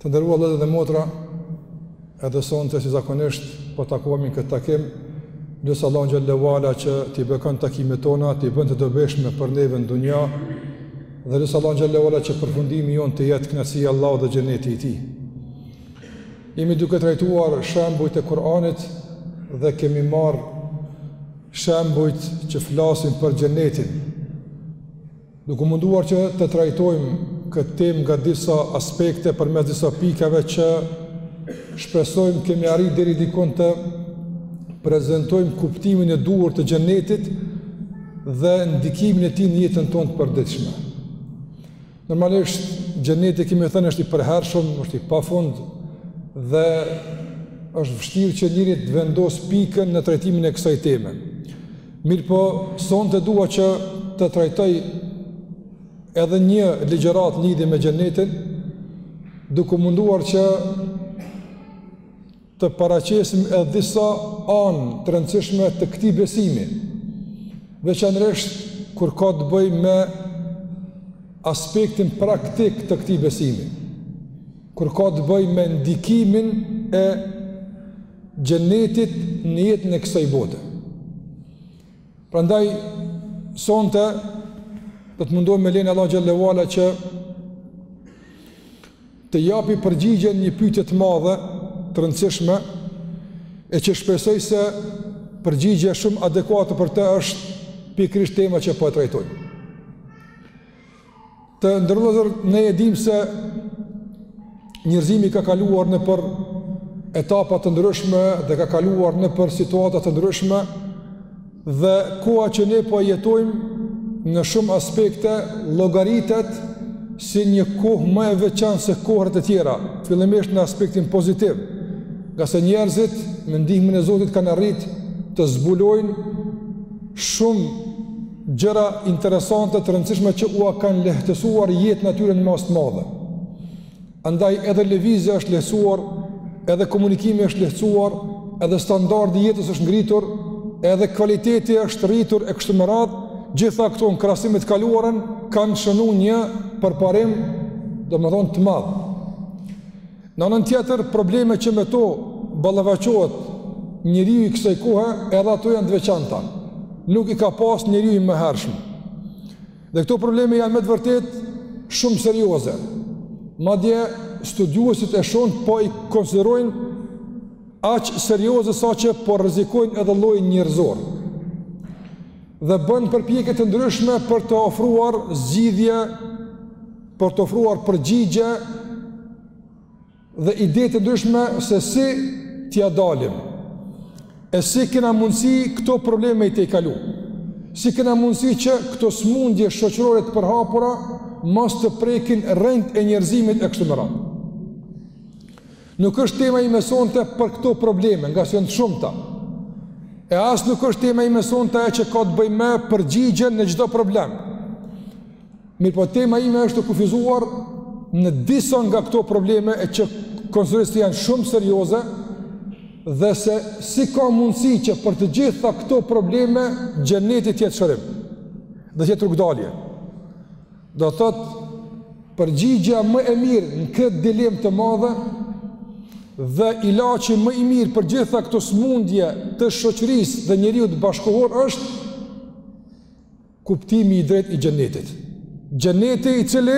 Të nderuar vëllezër dhe motra, edhe sonte si zakonisht po takohemi në këtë takim, lusim Allahun xhele ue ala që t'i bekon takimet tona, t'i bën të dobishme për neve në dunja, dhe lusim Allahun xhele ue ala që përfundimi jonë të jetë kënaqësia e Allahut dhe xheneti i tij. Jemi duke trajtuar shembujt e Kuranit dhe kemi marrë shembujt që flasin për xhenetin, Duke u munduar që të trajtojmë këtë temë nga disa aspekte përmes disa pikave që shpresojmë kemi arrit deri dikun të prezantojmë kuptimin e duhur të xhenetit dhe ndikimin e tij në jetën tonë të përditshme. Normalisht xheneti kemi thënë është i përhershëm, është i pafund dhe është vështirë që njeriu të vendos pikën në trajtimin e kësaj teme. Mirëpo, sonte dua që të trajtoj edhe një ligjëratë në lidhje me xhenetin, duke u munduar që të paraqesim edhe disa anë të rëndësishme të këtij besimi, veçanërisht kur ka të bëjë me aspektin praktik të këtij besimi, kur ka të bëjë me ndikimin e Xhenetit në jetën e kësaj bote. Prandaj sonte do të mundohem me lejen e Allahut xhele ue ala që t'i japi përgjigje një pyetje të madhe, të rëndësishme, e që shpresoj se përgjigje shumë adekuate për të është pikërisht tema që po e trajtojmë. Të nderuar vëllezër, ne e dim se njerëzimi ka kaluar nëpër etapa të ndryshme dhe ka kaluar nëpër situata të ndryshme dhe koha që ne po e jetojmë në shumë aspekte llogaritet si një kohë më e veçantë se kohërat e tjera, fillimisht në aspektin pozitiv, ngase njerëzit me ndihmën e Zotit kanë arrit të zbulojnë shumë gjëra interesante të rëndësishme që ua kanë lehtësuar jetën atyre në masë të madhe. Andaj edhe lëvizja është lehtësuar, edhe komunikimi është lehtësuar, edhe standardi i jetës është ngritur, edhe kvaliteti është rritur e kështu me radhë, gjitha këto në krahasim me të kaluarën kanë shënu një përparim, domethënë të madh. Në anën tjetër, probleme që me to ballafaqohet njeriu i kësaj kohe, edhe ato janë të veçanta. Nuk i ka pas njeriu i mëhershëm. Dhe këto probleme janë me të vërtet shumë serioze. Madje studiuesit e shumtë po i konsiderojnë aq serioze saqë po rrezikojnë edhe llojin njerëzor. Dhe bëjnë përpjekje të ndryshme për të ofruar zgjidhje për të ofruar përgjigje dhe ide të ndryshme se si t'ia dalim. E si kena mundësi këto probleme i tejkalu? Si kena mundësi që këto smundje shoqërore të përhapura mos të prekin rendin e njerëzimit e kështu me radhë? Nuk është tema ime sonte për këto probleme, ngase janë të shumta. E as nuk është tema ime sonte ajo që ka të bëjë me përgjigjen në çdo problem. Mirëpo tema ime është e kufizuar në disa nga këto probleme e që konsideroj se janë shumë serioze dhe se si ka mundësi që për të gjitha këto probleme xheneti të jetë shërim dhe të jetë rrugëdalje. Do të thotë përgjigja më e mirë në këtë dilemë të madhe dhe ilaçi më i mirë për gjitha këto smundje të shoqërisë dhe njeriut bashkëkohor është Kuptimi i drejtë i xhenetit. Xheneti i cili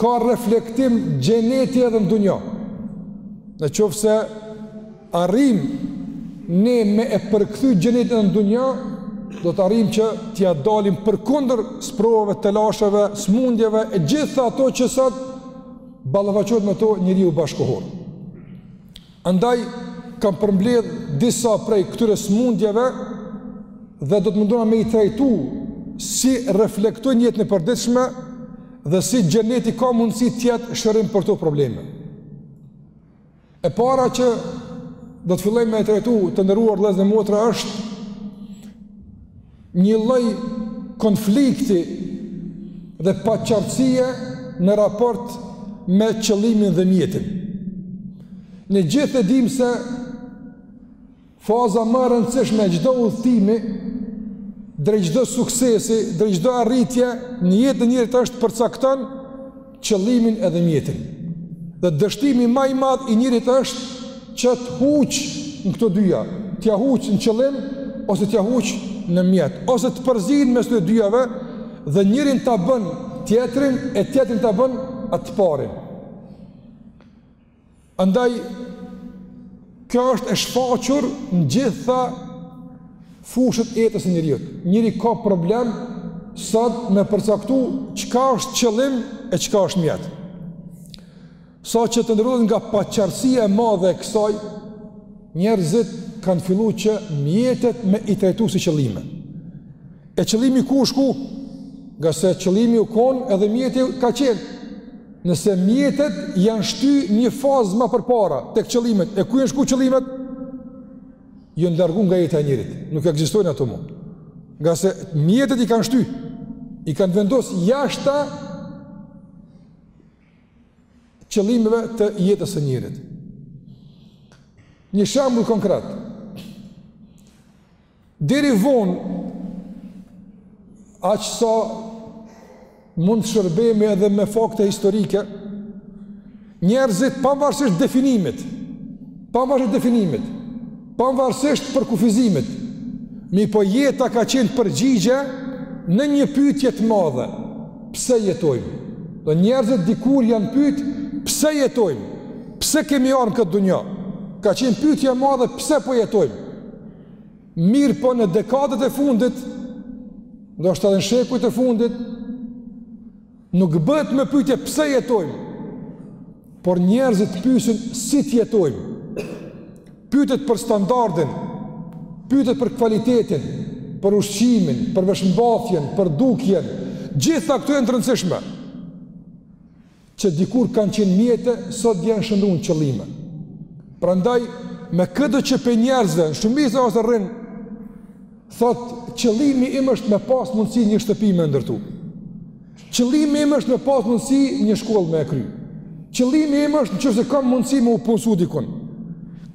ka reflektim xheneti edhe në dunja. Në qoftë se arrim ne me e përkthy xhenetin edhe në dunja, do të arrim që t'ia dalim përkundër sprovave, telasheve, smundjeve, e gjitha ato që sot ballafaqohet me to njeriu bashkëkohor. Andaj kam përmbledh disa prej këtyre sëmundjeve dhe do të mundona me i trajtu si reflektojnë n'jetën e përditshme dhe si xheneti ka mundësi të jetë shërim për këto probleme. E para që do të fillojmë me e trajtu të nderuar vëllezër dhe motra është Një lloj konflikti dhe paqartësie në raport me qëllimin dhe mjetin. Ne gjithë e dimë se faza ma e rëndësishme e çdo udhëtimi drejt çdo suksesi, drejt çdo arritje në jetën e njerit është përcakton qëllimin edhe mjetin. Dhe dështimi ma i madh i njerit është që të huq në këto dyja, t'ia huq në qëllim, ose t'ia huq në mjet, ose të përzin mes të dyjave dhe njërin ta bën tjetrin e tjetrin ta bën atë parin. Andaj, kjo është e shfaqur në gjitha fushat e jetës së njeriut. Njeri ka problem sot me përcaktu çka është qëllim e çka është mjet. Saqë të nderuar nga paqartësia e madhe e kësaj, njerëzit kanë fillu që mjetet me i trajtu si qëllime. E qëllimi ku shku? Ngase qëllimi u kon edhe mjeti ka qenë. Nëse mjetet janë shty një fazë ma përpara tek qëllimet, e ku janë shku qëllimet? Janë largu nga jeta e njerit, nuk ekzistojnë ato mo. Ngase mjetet i kanë shty, i kanë vendos jashta qëllimeve të jetës së njerit. Një shembull konkret, Deri vonë, aq sa mund të shërbemi edhe me fakte historike, njerëzit pavarësisht definimit, pavarësisht definimit, pavarësisht përkufizimit, mirpo jeta ka qenë përgjigje në një pyetje të madhe, pse jetojmë? Dhe njerëzit dikur janë pyet pse jetojmë? Pse kemi ardh në këtë dunja? Ka qenë pyetje e madhe pse po jetojmë? Mirpo në dekadat e fundit, ndoshta edhe në shekujt e fundit, nuk bëhet më pyetje pse jetojmë, por njerëzit pyesin si të jetojmë. Pyetet për standardin, pyetet për kvalitetin, për ushqimin, për veshmbathjen, për dukjen, gjitha këto janë të rëndësishme. që dikur kanë qenë mjete, sot janë shndërru në qëllime. Prandaj, me këdo që prej njerëzve, në shumicë nëse rrin, thotë, qëllimi im është me pas mundësi një shtëpi me e ndërtu. Qëllimi im është me pas mundësi një shkollë me e kry. Qëllimi im është në qoftë se kam mundësi me u punësu dikun.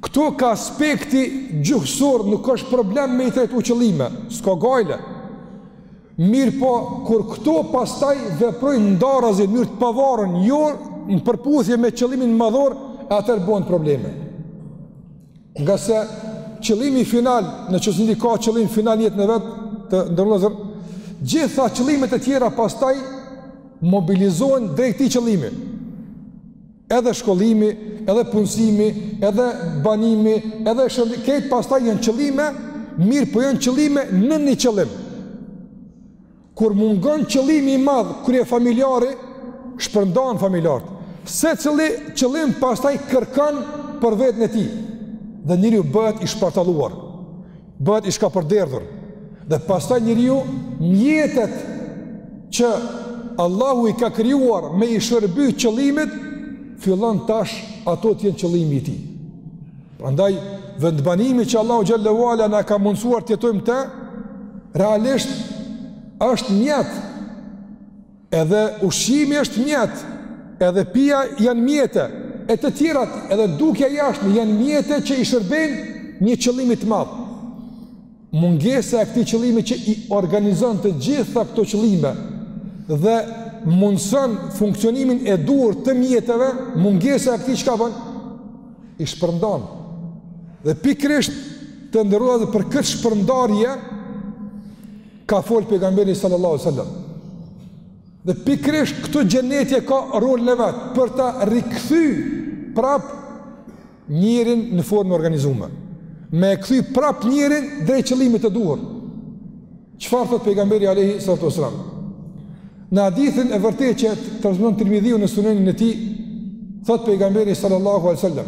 Këto ka aspekti gjuhësor, nuk është problem me i thirr si qëllime, s'ka gajle. Mirëpo, kur këto pastaj veprojnë ndarazi në mënyrë të pavarur, jo në përputhje me qëllimin madhor, atëherë bëhen probleme. Ngase qëllimi final, në qoftë se ka qëllim final jeta e vet nuk është lojë, gjitha qëllimet e tjera pastaj mobilizohen drejt këtij qëllimi. Edhe shkollimi, edhe punësimi, edhe banimi, edhe shëndeti, këto pastaj janë qëllime, mirëpo janë qëllime në një qëllim. Kur mungon qëllimi i madh, kryefamiljari, shpërndahen familjarët. Secili qëllim pastaj kërkon për veten e tij, dhe njeriu bëhet i shpartalluar. bëhet i shkapërderdhur. Dhe pastaj njeriu mjetet që Allahu i ka krijuar me i shërby qëllimit, fillon tash ato të jenë qëllimi i tij. Prandaj vendbanimi që Allahu xhelle ve ala na e ka mundësuar të jetojmë të realisht është mjet Edhe ushqimi është mjet, edhe pija janë mjete, e të tjerat, edhe dukja e jashtme janë mjete që i shërbejnë një qëllimi të madh. Mungesa e këtij qëllimi që i organizon të gjitha këto qëllime dhe mundëson funksionimin e duhur të mjeteve, mungesa e këtij çka bën, i shpërndan. Dhe pikërisht të nderuar për këtë shpërndarje, Ka fol pejgamberi sallallahu alaihi wasallam. Dhe pikërisht këtu xheneti ka rolin e vet për ta rikthy prap njerin në formë t'organizume. Me e kthy prap njerin drejt qëllimit të duhur. Çfarë thot pejgamberi alaihi salatu wasalam? Në hadithin e vërtetë që e transmeton Tirmidhiu në Sunenin e tij, thot pejgamberi sallallahu alaihi wasallam,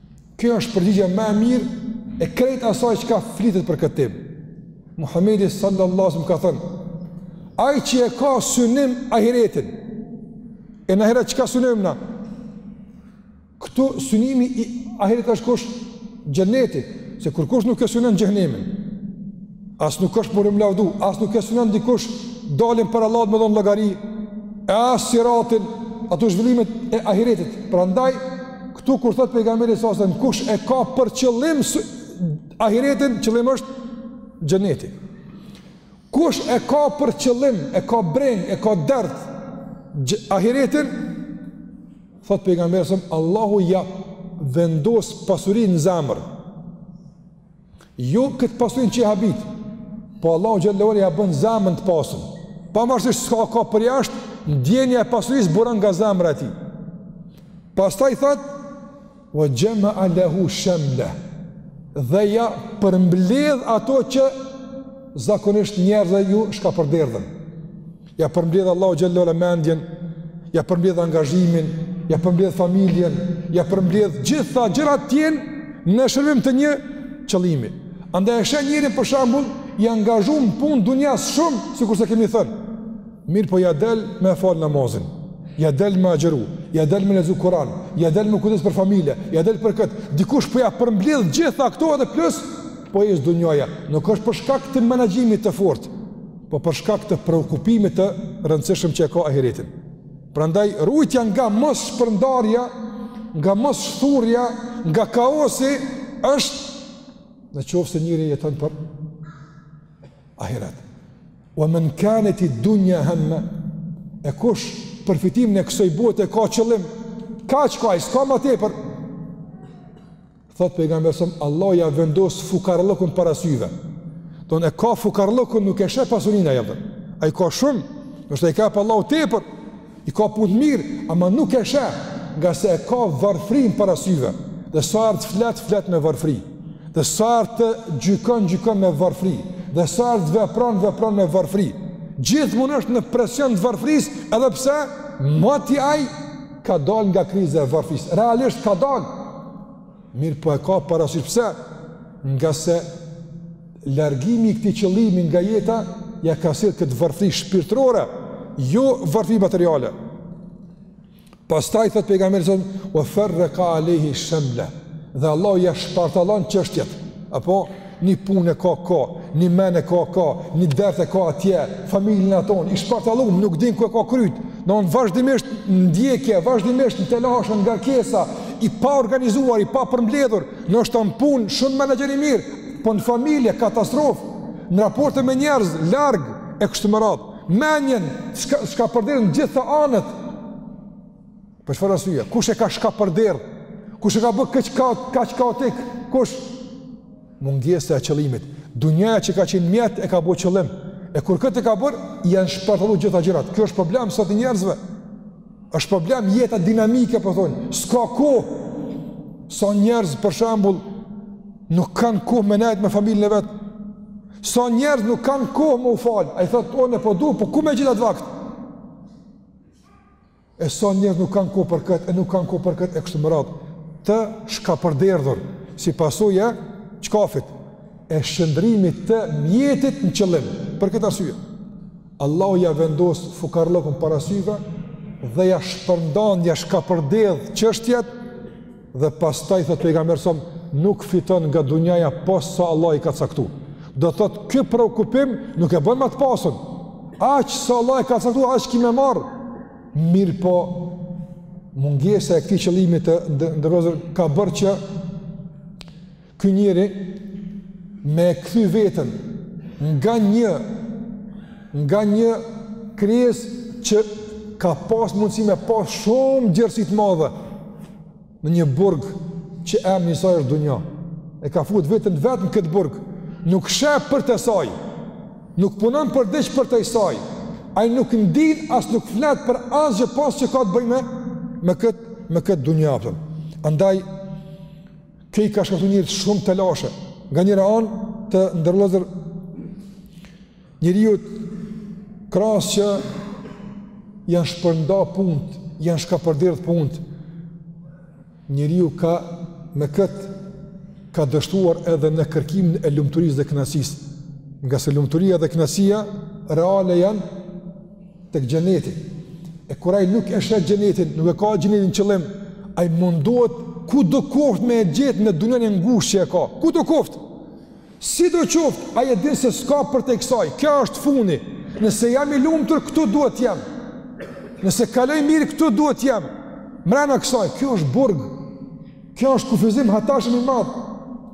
Kjo është përgjigja ma e mirë e krejt asaj çka flitet për këtë temë. Muhammedi sallallahu sallam ka thënë, ai që e ka synim ahiretin, e në ahiret çka synojmë na, këtu synimi i ahiretit është kush xhenneti, se kurkush nuk e synon xhehenemin. As nuk është për me u lavdu, as nuk e synon dikush daljen para Allahut me dhon llogari, e as siratin, ato zhvillimet e ahiretit. Prandaj këtu kur thot pejgamberi s.a.v.s. kush e ka për qëllim ahiretin, qëllim është xheneti. Kush e ka për qëllim, e ka brengë, e ka dert ahiretin, thot pejgamberi s.a.v.s. Allahu ja vendos pasurinë në zemër. Jo këtë pasuri që i habit, po Allahu xhele ve ala ja bën zemrën të pasun. Pavarësisht çka ka përjashtë, ndjenja e pasurisë buron nga zemra e tij. Pastaj thot, ve xhemea lehu shemleh, dhe ja përmbledh ato që zakonisht njerëzve ju shkapërderdhen. Ja përmbledh Allahu xhele ve ala mendjen, ja përmbledh angazhimin, ja përmbledh familjen, ja përmbledh gjitha gjërat tjera në shërbim të një qëllimi. Andaj e sheh njerin për shembull i angazhuar në punë dunjas shumë, sikurse kemi thënë. Mirëpo ja del me fal namazin. Ja del me agjëru, ja del me lexu Kur'an, ja del me kujdes për familje, ja del për kët. Dikush po ja përmbledh gjitha këto edhe plus po i ec dunjaja. Nuk është për shkak të menaxhimit të fortë, po për shkak të preokupimit të rëndësishëm që e ka ahiretin. Prandaj ruajtja nga mosshpërndarja, nga mosshthurja, nga kaosi është në qoftë se njeri jeton për ahiret. Wa man kanat ad-dunya hamma e kush përfitimin e kësaj bote e ka qëllim, kaq, kaq, s'ka ma tepër. Thot pejgamberi a.s. Allahu ja vendos fukarllëkun para syve. Don e ka fukarllëkun nuk e sheh pasurinë e vet apo. Ai ka shumë, ndoshta i ka dhënë Allahu tepër. I ka punët mirë, ama nuk e sheh, ngase e ka varfrin para syve. Dhe sa herë t'flet, flet me varfri. Dhe sa herë t'gjykon, gjykon me varfri. Dhe sa herë t'vepron, vepron me varfri. Gjithmonë është në presion të varfris, edhe pse moti ai ka dalë nga kriza e varfrisë, realisht ka dalë, mirëpo e ka parasysh pse, ngase largimi i këtij qëllimi nga jeta, ja ka sjell këtë varfri shpirtërore, jo varfri materiale. Pastaj, thotë pejgamberi a.s., ue ferreka alejhi shemlehu, dhe Allahu ja shpartallon çështjet, apo, Ni punë e ka ka, ni men e ka ka, ni dert e ka atje, familjen e atonë, i shpartallum, nuk din ku e ka kryt, do me thonë vazhdimisht në ndjekje, vazhdimisht në telashe, ngarkesa, i paorganizuar, i papërmbledhur, ndoshta në punë, shumë menaxher i mirë, po në familje, katastrofë, në raporte me njerëz, larg, e kështu me radhë, menjen, shka, shkapërderdhë në gjitha anët, Për çfarë arsye? Kush e ka shkapërderdhë? Kush e ka bë këtë ka kaq kaotik? Kush? Mungesa e qëllimit? Dunjaja që ka qenë mjet e ka bë qëllim. E kur këtë e ka bër, janë shpartallu gjitha gjërat. Kjo është problem sot i njerëzve. Është problem jeta dinamike, po thonë. S'ka kohë. Sa njerëz për shembull nuk kanë kohë me nejt me familjen e vet. Sa njerëz nuk kanë kohë me u fal. Ai thotë, "Unë po du, po ku me gjetë atë vakt?" e sa njerëz nuk kanë kohë për këtë, e nuk kanë kohë për këtë, e kështu me radhë, të shkapërderdhur, si pasojë e çkafit, e shndërrimit të mjetit në qëllim, për këtë arsye. Allahu ja vendos fukarllëkun para syve dhe ja shpërndan, ja shkapërderdh çështjet Dhe pastaj thot pejgamberi a.s. nuk fiton nga dunjaja pos sa Allah i ka caktuar. Do me thënë ky preokupim nuk e bën më të pasur. Aq sa Allah e ka caktuar, aq ki me marr. Mirëpo mungesa e këtij qëllimi të ndërgjegjshëm ka bërë që Ky njeri me e kthy veten nga një nga një krijesë që ka pas mundësi me pas shumë gjerësi të madhe në një burg që emri i saj është dunja. E ka fut veten vetëm në këtë burg. Nuk sheh përtej saj. Nuk punon për diç përtej saj. Ai nuk ndin as nuk flet për asgjë pos që ka të bëjë me me kët me kët dunja. Andaj Kjo i ka shkaktu njeriut shumë telashe. Nga njëra anë të nderuar vllazër njeriut krahas që janë shpërnda punët, janë shkapërderdh punët. Njeriu ka me këtë ka dështuar edhe në kërkimin e lumturisë dhe knaqësisë. Ngase lumturia dhe knaqësia reale janë tek xheneti e kur ai nuk e sheh xhenetin nuk e ka xhenetin qëllim ai mundohet kudo koftë me e gjetë në dunjanë e ngushtë që e ka, kudo koftë. Sido qoftë, ai e din se s'ka përtej kësaj, kjo është fundi, nëse jam i lumtur, këtu duhet të jem, nëse kaloj mirë, këtu duhet të jem, mrena kësaj, kjo është burg, kjo është kufizim hatashëm i madh,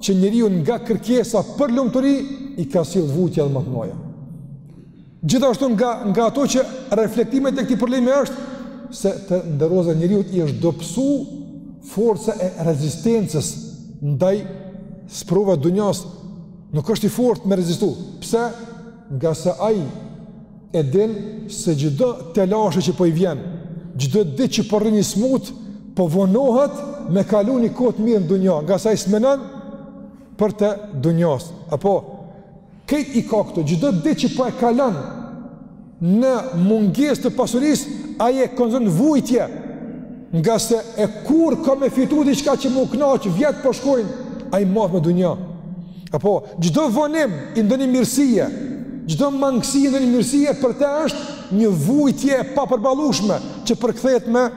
që njeriut nga kërkesa për lumturi, i ka sjellë vujtje e mat dunja. Gjithashtu nga nga ato që reflektimet e këtij problemi është se të nderuar vllazër njeriut i është dobësu forca e rezistencës ndaj sprovave t'dunjasë nuk është i fortë me rezistu pse ngase ai e din se çdo telashe që po i vjen çdo ditë që po rrin i smutë po vonohet me kalu një kohë të mirë në dunja ngase ai s'menon përtej dunjasë apo Krejt i ka këtu, çdo ditë që po e kalon në mungesë të pasurisë, ai e konsideron vujtje, ngase e kur ka me fitu diçka që m'u knaq, vjet po shkojnë, ai mat me dunja. Apo, çdo vonim i ndonjë mirësie, çdo mangësi i ndonjë mirësie, për te është një vujtje e papërballushme, që përkthehet me,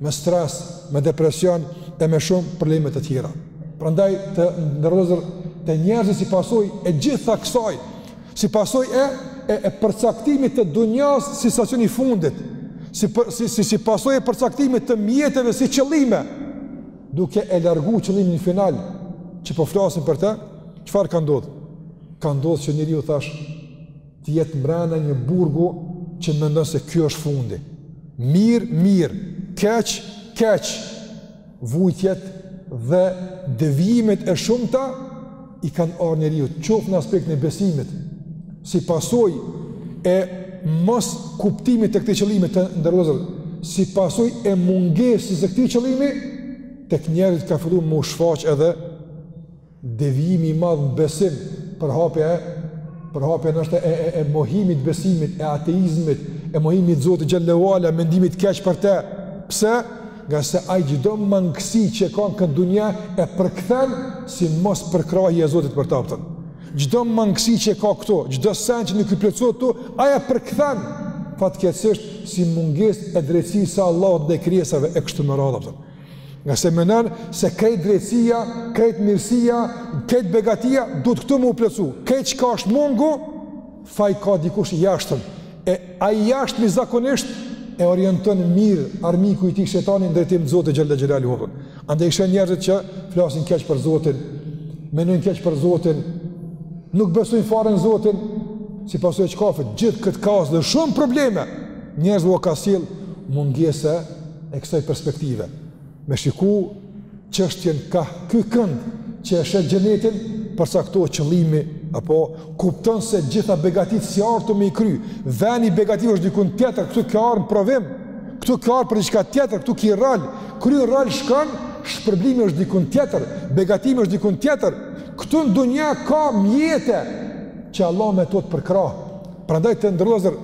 me stres, me depresion e me shumë probleme të tjera. Prandaj të nderuar vllazër te njerëzit si pasojë e gjithë kësaj, si pasojë e e, e përcaktimit të dunjasë si stacioni i fundit, si për, si si, si pasojë e përcaktimit të mjeteve si qëllime, duke e largu qëllimin final që po flasim për të, çfarë ka ndodh? Ka ndodh që njeriu thashë të jetë mbrena një burgu që mendon se ky është fundi. Mirë, mirë, keq, keq. Vujtjet dhe devijimet e shumta i kanë ardh njeriut, qoftë në aspektin e besimit, si pasojë e moskuptimit të këtij qëllimi të nderuar vllazër, si pasojë e mungesës së këtij qëllimi, tek njerëzit ka fillu me u shfaq edhe Devijimi i madh në besim, përhapja e, përhapja ndoshta e, e, e mohimit të besimit, e ateizmit, e mohimit të Zotit Xhelle ue Ala, mendimit keq për te. Pse? Ngase ai çdo mangësi që ka në këtë dunja e përkthen si mospërkrahje e Zotit për ta pëtën. Çdo mangësi që ka këtu, çdo sen që nuk i plotësohet këtu, ai e përkthen fatkeqësisht si mungesë e drejtësisë së Allahut ndaj krijesave e kështu me radhë pëtën. Ngase menon se krejt drejtësia, krejt mirësia, krejt begatia, duhet këtu me u plotsu. Krejt çka është mungu, faj ka dikush i jashtëm. E ai i jashtmi zakonisht, e orienton mirë armiku i tij shejtani në drejtim të Zotit xhelle xhelaluhu. Andaj i sheh njerëzit që flasin keq për Zotin, menojnë keq për Zotin, nuk besojnë fare në Zotin, si pasojë e çkafit, gjithë këtë kaos dhe shumë probleme, njerëzve ua ka sjell mungesa e kësaj perspektive, me e shiku çështjen ka ky kënd që e sheh xhenetin, përcaktohet qëllimi, apo kupton se gjitha begatitë s'ke ardh tu me i kry, veni i begative është dikun tjetër, këtu ke ardh në provim, këtu ke ardh për diçka tjetër, këtu ki rradh, kryn rradh shkon, shpërblimi është dikun tjetër, begatimi është dikun tjetër, këtu në dunja ka mjete që Allah me to të përkrah, prandaj të nderu vllazër,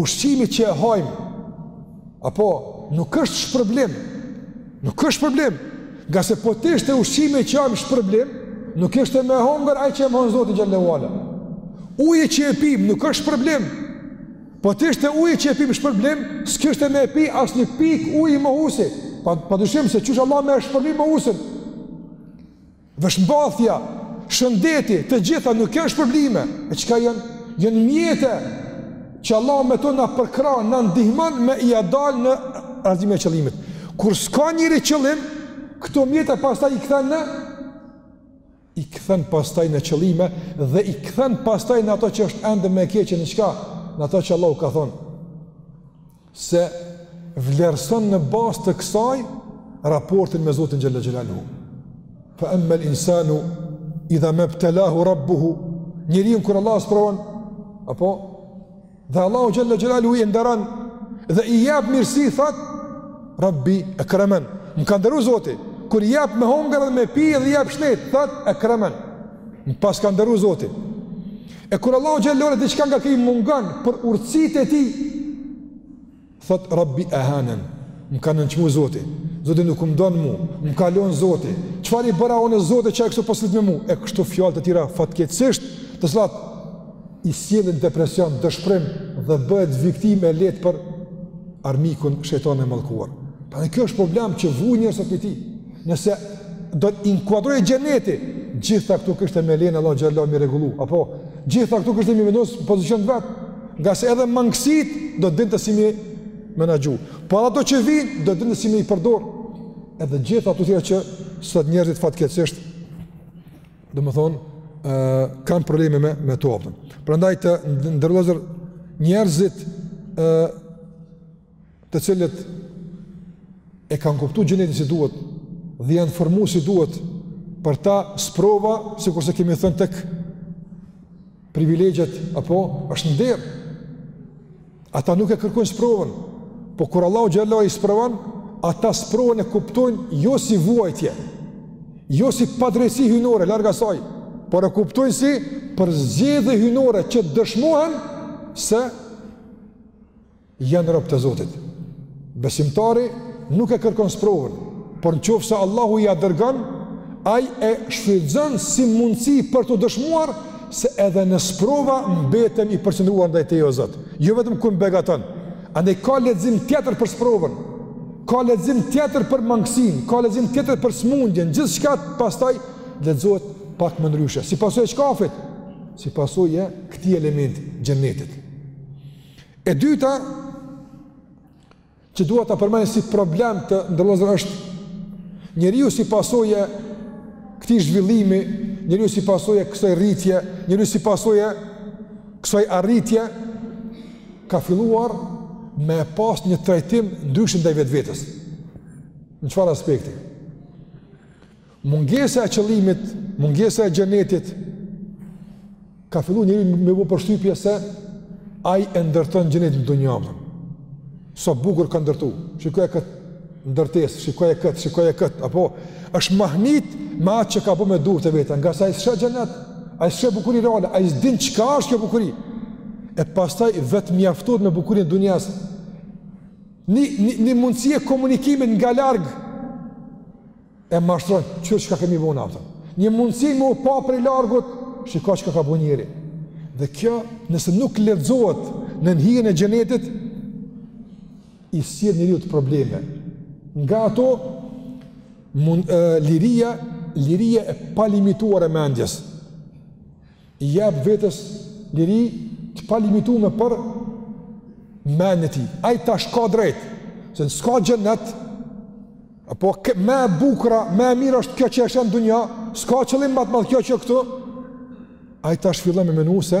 ushqimi që e hajmë, Apo, nuk është shpërblim, nuk është shpërblim, ngase po të ishte ushqimi që hajmë shpërblim, nuk kishte me hongër ai që e mohon Zotin xhelle ve ala. Uji që e pimë, nuk është shpërblim, po të ishte uji që e pimë shpërblim, s'kishte me e pi asnjë pikë ujë mohusi, pa, pa dyshim se qysh Allahu me e shpërbly mohusin, Veshmbathja, shëndeti, të gjitha nuk janë shpërblime, e çka janë? Janë mjete që Allahu me to na përkrah, na ndihmon me ia dalë në realizimin e qëllimit. Kur s'ka njeri qëllim, këto mjete pastaj i kthen në i kthen pastaj në qëllime dhe i kthen pastaj në ato që është ende më e keqe në çka? Në ato që Allahu ka thonë. se vlerëson në bazë të kësaj raportin me Zotin xhalla xhelaluhu. Fa amma al-insanu idha ma ibtalahu rabbuhu, njeriun kur Allahu e sprovon, apo dhe Allahu xhalla xhelaluhu e nderon dhe i jep mirësi thotë Rabbi akraman. Më ka nderu Zoti kur i jep me hongër dhe me pi dhe i jep shnet, thotë akraman. Më paska nderu Zoti. E kur Allahu xhalla ue ala diçka nga kjo i mungon për urtësitë e tij, thotë Rabbi ahanan, më ka nënçmu Zoti. Zoti nuk më don mu, më ka lënë Zoti. Çfarë i bëra unë Zotit që ai kështu po sillet me mu? E kështu fjalë të tjera fatkeqësisht, të cilat i sjellin depresion, dëshpërim dhe bëhet viktimë e lehtë për armikun shejtanin e mallkuar. Pra kjo është problem që vujnë njerëzit e sotit. Nëse do të inkuadrohej xheneti, gjitha këto kishte me lejen e Allah xhallahu me i rregullu. Apo gjitha këto kishte me i vendos në pozicion të vet. Ngase edhe mangësitë do të dinte si me i menaxhu. Po ato që vijnë do të dinte si me i përdor. Edhe gjitha ato tjera që sot njerëzit fatkeqësisht domethënë ë kanë probleme me me to. Prandaj të nderu vllazër njerëzit ë të cilët e kanë kuptuar xhenetin si duhet dhe janë formuar si duhet për ta sprova, sikurse kemi thënë tek privilegjet apo është nder. Ata nuk e kërkojnë sprovën, po kur Allahu xhallahu i sprovon, ata sprovën e kuptojnë jo si vuajtje, jo si padrejtësi hyjnore larg asaj, por e kuptojnë si përzgjedhje hyjnore që dëshmohen se Janë rob të Zotit. Besimtari nuk e kërkon sprovën, por në qoftë se Allahu ia dërgon, ai e shfrytëzon si mundësi për t'u dëshmuar se edhe në sprova mbetem i përqendruar ndaj teje o Zot. Jo vetëm kur më begaton. Andaj ka lexim tjetër për sprovën, ka lexim tjetër për mangësinë, ka lexim tjetër për smundjen, gjithçka pastaj lexohet pak më ndryshe. Si pasojë e çkafit, si pasojë e këtij elementi xhenetit. E dyta, që duhet ta përmendi si problem të ndërlozër është njeriu si pasojë e këtij zhvillimi, njeriu si pasojë e kësaj rritje, njeriu si pasojë e kësaj arritje, ka filluar me pas një trajtim ndryshe ndaj vetëvetes. Në çfarë aspekti? Mungesa e qëllimit, mungesa e xhenetit ka fillu njeri me i vu përshtypje se ai e ndërton xhenetin në dunja. Sa bukur ka ndërtu. Shikoj kët ndërtesë, shikoj kët, shikoj kët, apo është mahnit me atë që ka bë me durt e veta, ngase ai s'sheh xhenet, ai s'sheh bukuri reale, ai s'din çka është kjo bukuri. E pastaj vetëmjaftohet me bukurinë e dunjas. Ni ni ni mundësi e komunikimit nga larg. e mashtron kqyr çka kemi bo na. Një mundësi me u pa prej largut, shikoj çka ka bo njeri. Dhe kjo, nëse nuk lexohet nën hijen e xhenetit, i sjell njeriut probleme. Nga ato mund e, liria, liria e palimituar e mendjes. i jep vetes liri të palimitume për menjen e tij. Ai tash ka drejtë, se s'ka xhenet, apo ma e bukra, ma e mira është kjo që e sheh në dunja, s'ka qëllim ma të madh kjo që këtu, ai tash fillon me menu se,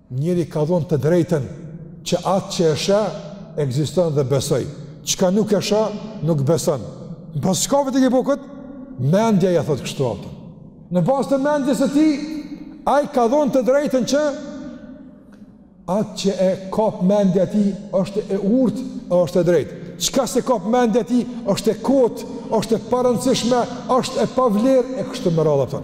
Njeri ka dhënë të drejtën që atë që e sheh, ekziston dhe besoj. Çka nuk e sheh, nuk beson. Në bazë çka ve e thu këtë? Mendja ia thotë kështu atë. Në bazë të mendjes së tij, ai ka dhënë të drejtën që atë që e kap mendja e tij është e urtë, është e drejtë. Çka s'e kap mendja e tij është e kotë, është e parëndësishme, është e pavlerë, e kështu me radhë,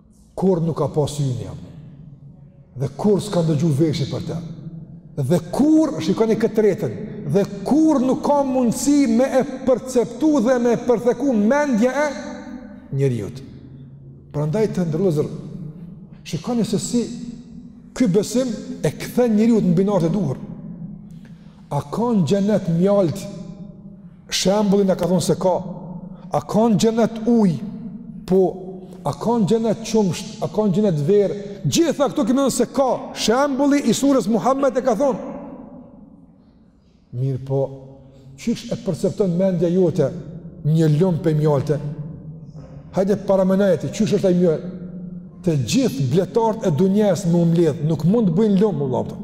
Kurrë nuk ka pa syni apo. Dhe kurrë s'ka ndëgju veshi për të. Dhe kurrë, shikoni këtë tretën, dhe kurrë nuk ka mundësi me e perceptu dhe me e përtheku mendja e njeriut. Prandaj të nderuar, shikoni se si ky besim e kthen njeriun në binarët e duhur. A ka në xhenet mjaltë Shembulli na ka thonë se ka, a ka në xhenet ujë, po, a ka në xhenet qumësht, a ka në xhenet verë, gjitha këto kemi thonë se ka, shembulli i surës Muhammed e ka thonë. Mirëpo, qysh e percepton mendja jote një lum prej mjalte? Hajde paramenoje ti, qysh është aj mjalt? Të gjithë bletarët e dunjas me u mledh, nuk mund të bëjnë lum, më lapëtë.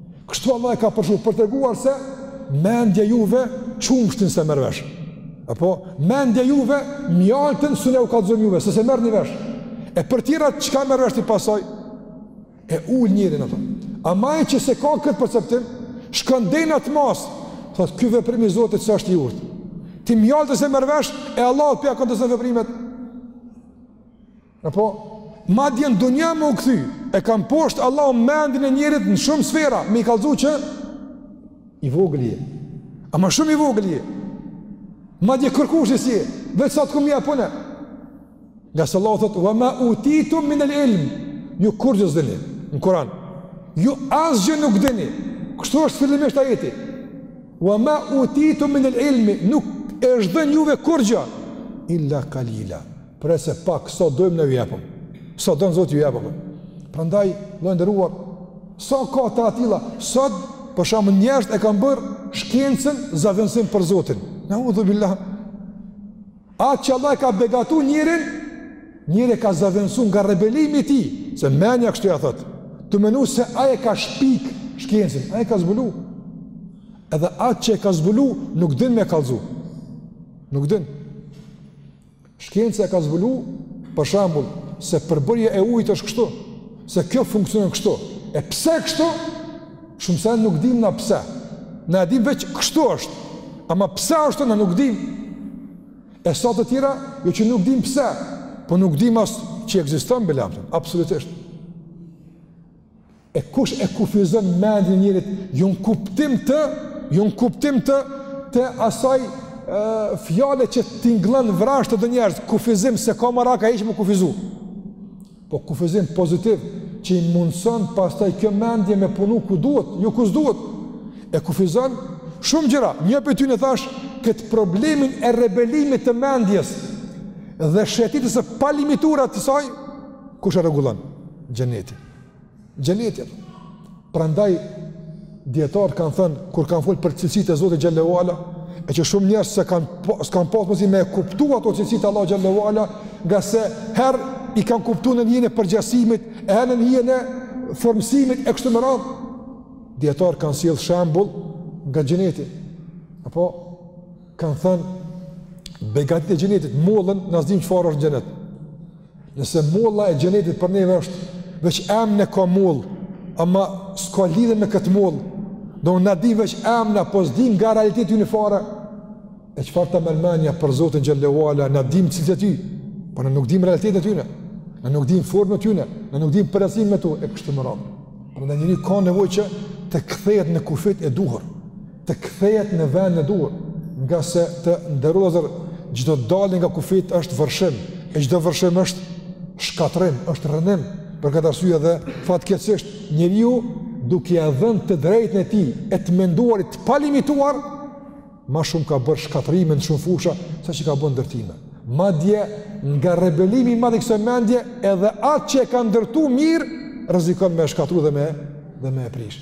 Kështu Allahu e ka përshkru, për të treguar se mendja juve qumështin s'e merr vesh. Apo, mendja juve mjaltin sun e u kallzojm juve, se s'e merrni vesh. E për tjera çka merr vesh ti pastaj, e ul njerin në të. Ama ai që s'e ka këtë perceptim, shkon deri në atë masë, thotë, ky veprim i Zotit s'është i urtë. Ti mjaltin s'e merr vesh, e Allahut p'ja konteston veprimet, Apo madje në dunja me u kthy, e ka mposht Allahu menden e njerit në shumë sfera, me i kallzu që i vogël je, ama shumë i vogël je, madje kërkushi s'je, veç sa të kem ja pune, ngase Allahu thotë, wa ma utitum min el ilm, ju kurgjë s'dini, në Koran, ju asgjë nuk dini, kështu është fillimisht ajeti, wa ma utitum min el ilmi, nuk është dhën juve kurgjë, illa kalila, Përveçse pak, sa dojmë ne ju jepëm. Sa don Zoti ju jepëm. Prandaj, vlla i nderuar, sa ka të atilla, sot për shembull njerëzt e kanë bërë shkencën zëvendësim për Zotin. Neudhubillah. Atë që Allahu e ka begatu njerin, njeri e ka zëvendësu nga rebelimi i tij, se menja kështu ja thot, tu menu se ai e ka shpik shkencën, ai e ka zbulu. Edhe atë që e ka zbulu, nuk din me e kallzu. Nuk din. Shkenca e ka zbulu, për shembull, se përbërja e ujit është kështu, se kjo funksionon kështu. E pse kështu? Shumë sene nuk dim na pse. Na dim veç kështu është. Ama pse ashtu na nuk dim. E sa të tjera, jo që nuk dim pse, po nuk dim as që ekziston Belapton, absolutisht. E kush e kufizon mendjen e njerit jo në kuptim të, jo në kuptim të të asaj fjale që tingëllon vrazhdë te do njerëz, kufizim s'e ka marak hiç me u kufizu. Po kufizim pozitiv që i mundson pastaj kjo mendje me punu ku duhet, jo ku s'duhet. E kufizon shumë gjëra. Një prej tyne thashë këtë problemin e rebelimit të mendjes dhe shëtitjes së palimituar të saj, kush e rregullon? Xheneti. Xheneti apo. Prandaj dijetarët kanë thënë kur kanë fol për cilësitë e Zotit xhele ue ala, e që shumë njerëz s'e kanë po, s'kanë pas mundësi me i kuptu ato cilësi të Allah xhele ue ala, ngase herë i kanë kuptu nën hijen e përngjasimit, e herë nën hijen e formësimit e kështu me radhë. Dijetarët kanë sjellë shembull nga xheneti. Apo kanë thënë begatitë e xhenetit, mollën na s'dimë çfarë është në xhenet. Nëse molla e xhenetit për neve është veç emnin e ka mollë, ama s'ka lidhje me këtë mollë. Do na dimë veç emna, po s'dimë nga realiteti i tyne fare. E çfarë ta merr mendja për Zotin xhele ue ala, na dimë cilësitë e tij, po na nuk dimë realitetin e tyne, na nuk dimë formën e tyne, na nuk dimë përngjasim me to, e kështu me radhë. Prandaj njeri ka nevojë që të kthehet në kufijtë e duhur. të kthehet në vendin e duhur, ngase të nderuar vllazër çdo dalje nga kufijtë është vërshim, e çdo vërshim është shkatërrim, është rrënim. Për këtë arsye edhe fatkeqësisht njeriu duke ia dhënë të drejtën e tij e të menduarit të palimituar, më shumë ka bërë shkatërrime në shumë fusha sa që ka bërë ndërtime. Madje nga rebelimi i madh i kësaj mendje edhe atë që e ka ndërtuar mirë rrezikon me shkatërru dhe me dhe me prish.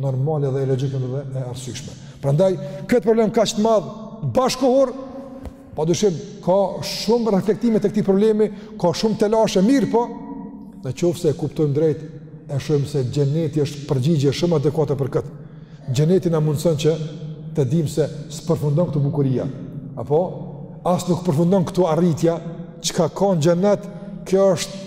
normale dhe logjike dhe e arsyeshme. Prandaj këtë problem kaq të madh bashkëkohor pa dyshim ka shumë reflektime të këtij problemi, ka shumë telashe mirëpo në qoftë se e kuptojmë drejt e shohim se xheneti është përgjigje shumë adekuate për këtë. Xheneti na mundson që të dimë se s'përfundon këtu bukuria. Apo as nuk përfundon këtu arritja çka ka në xhenet, kjo është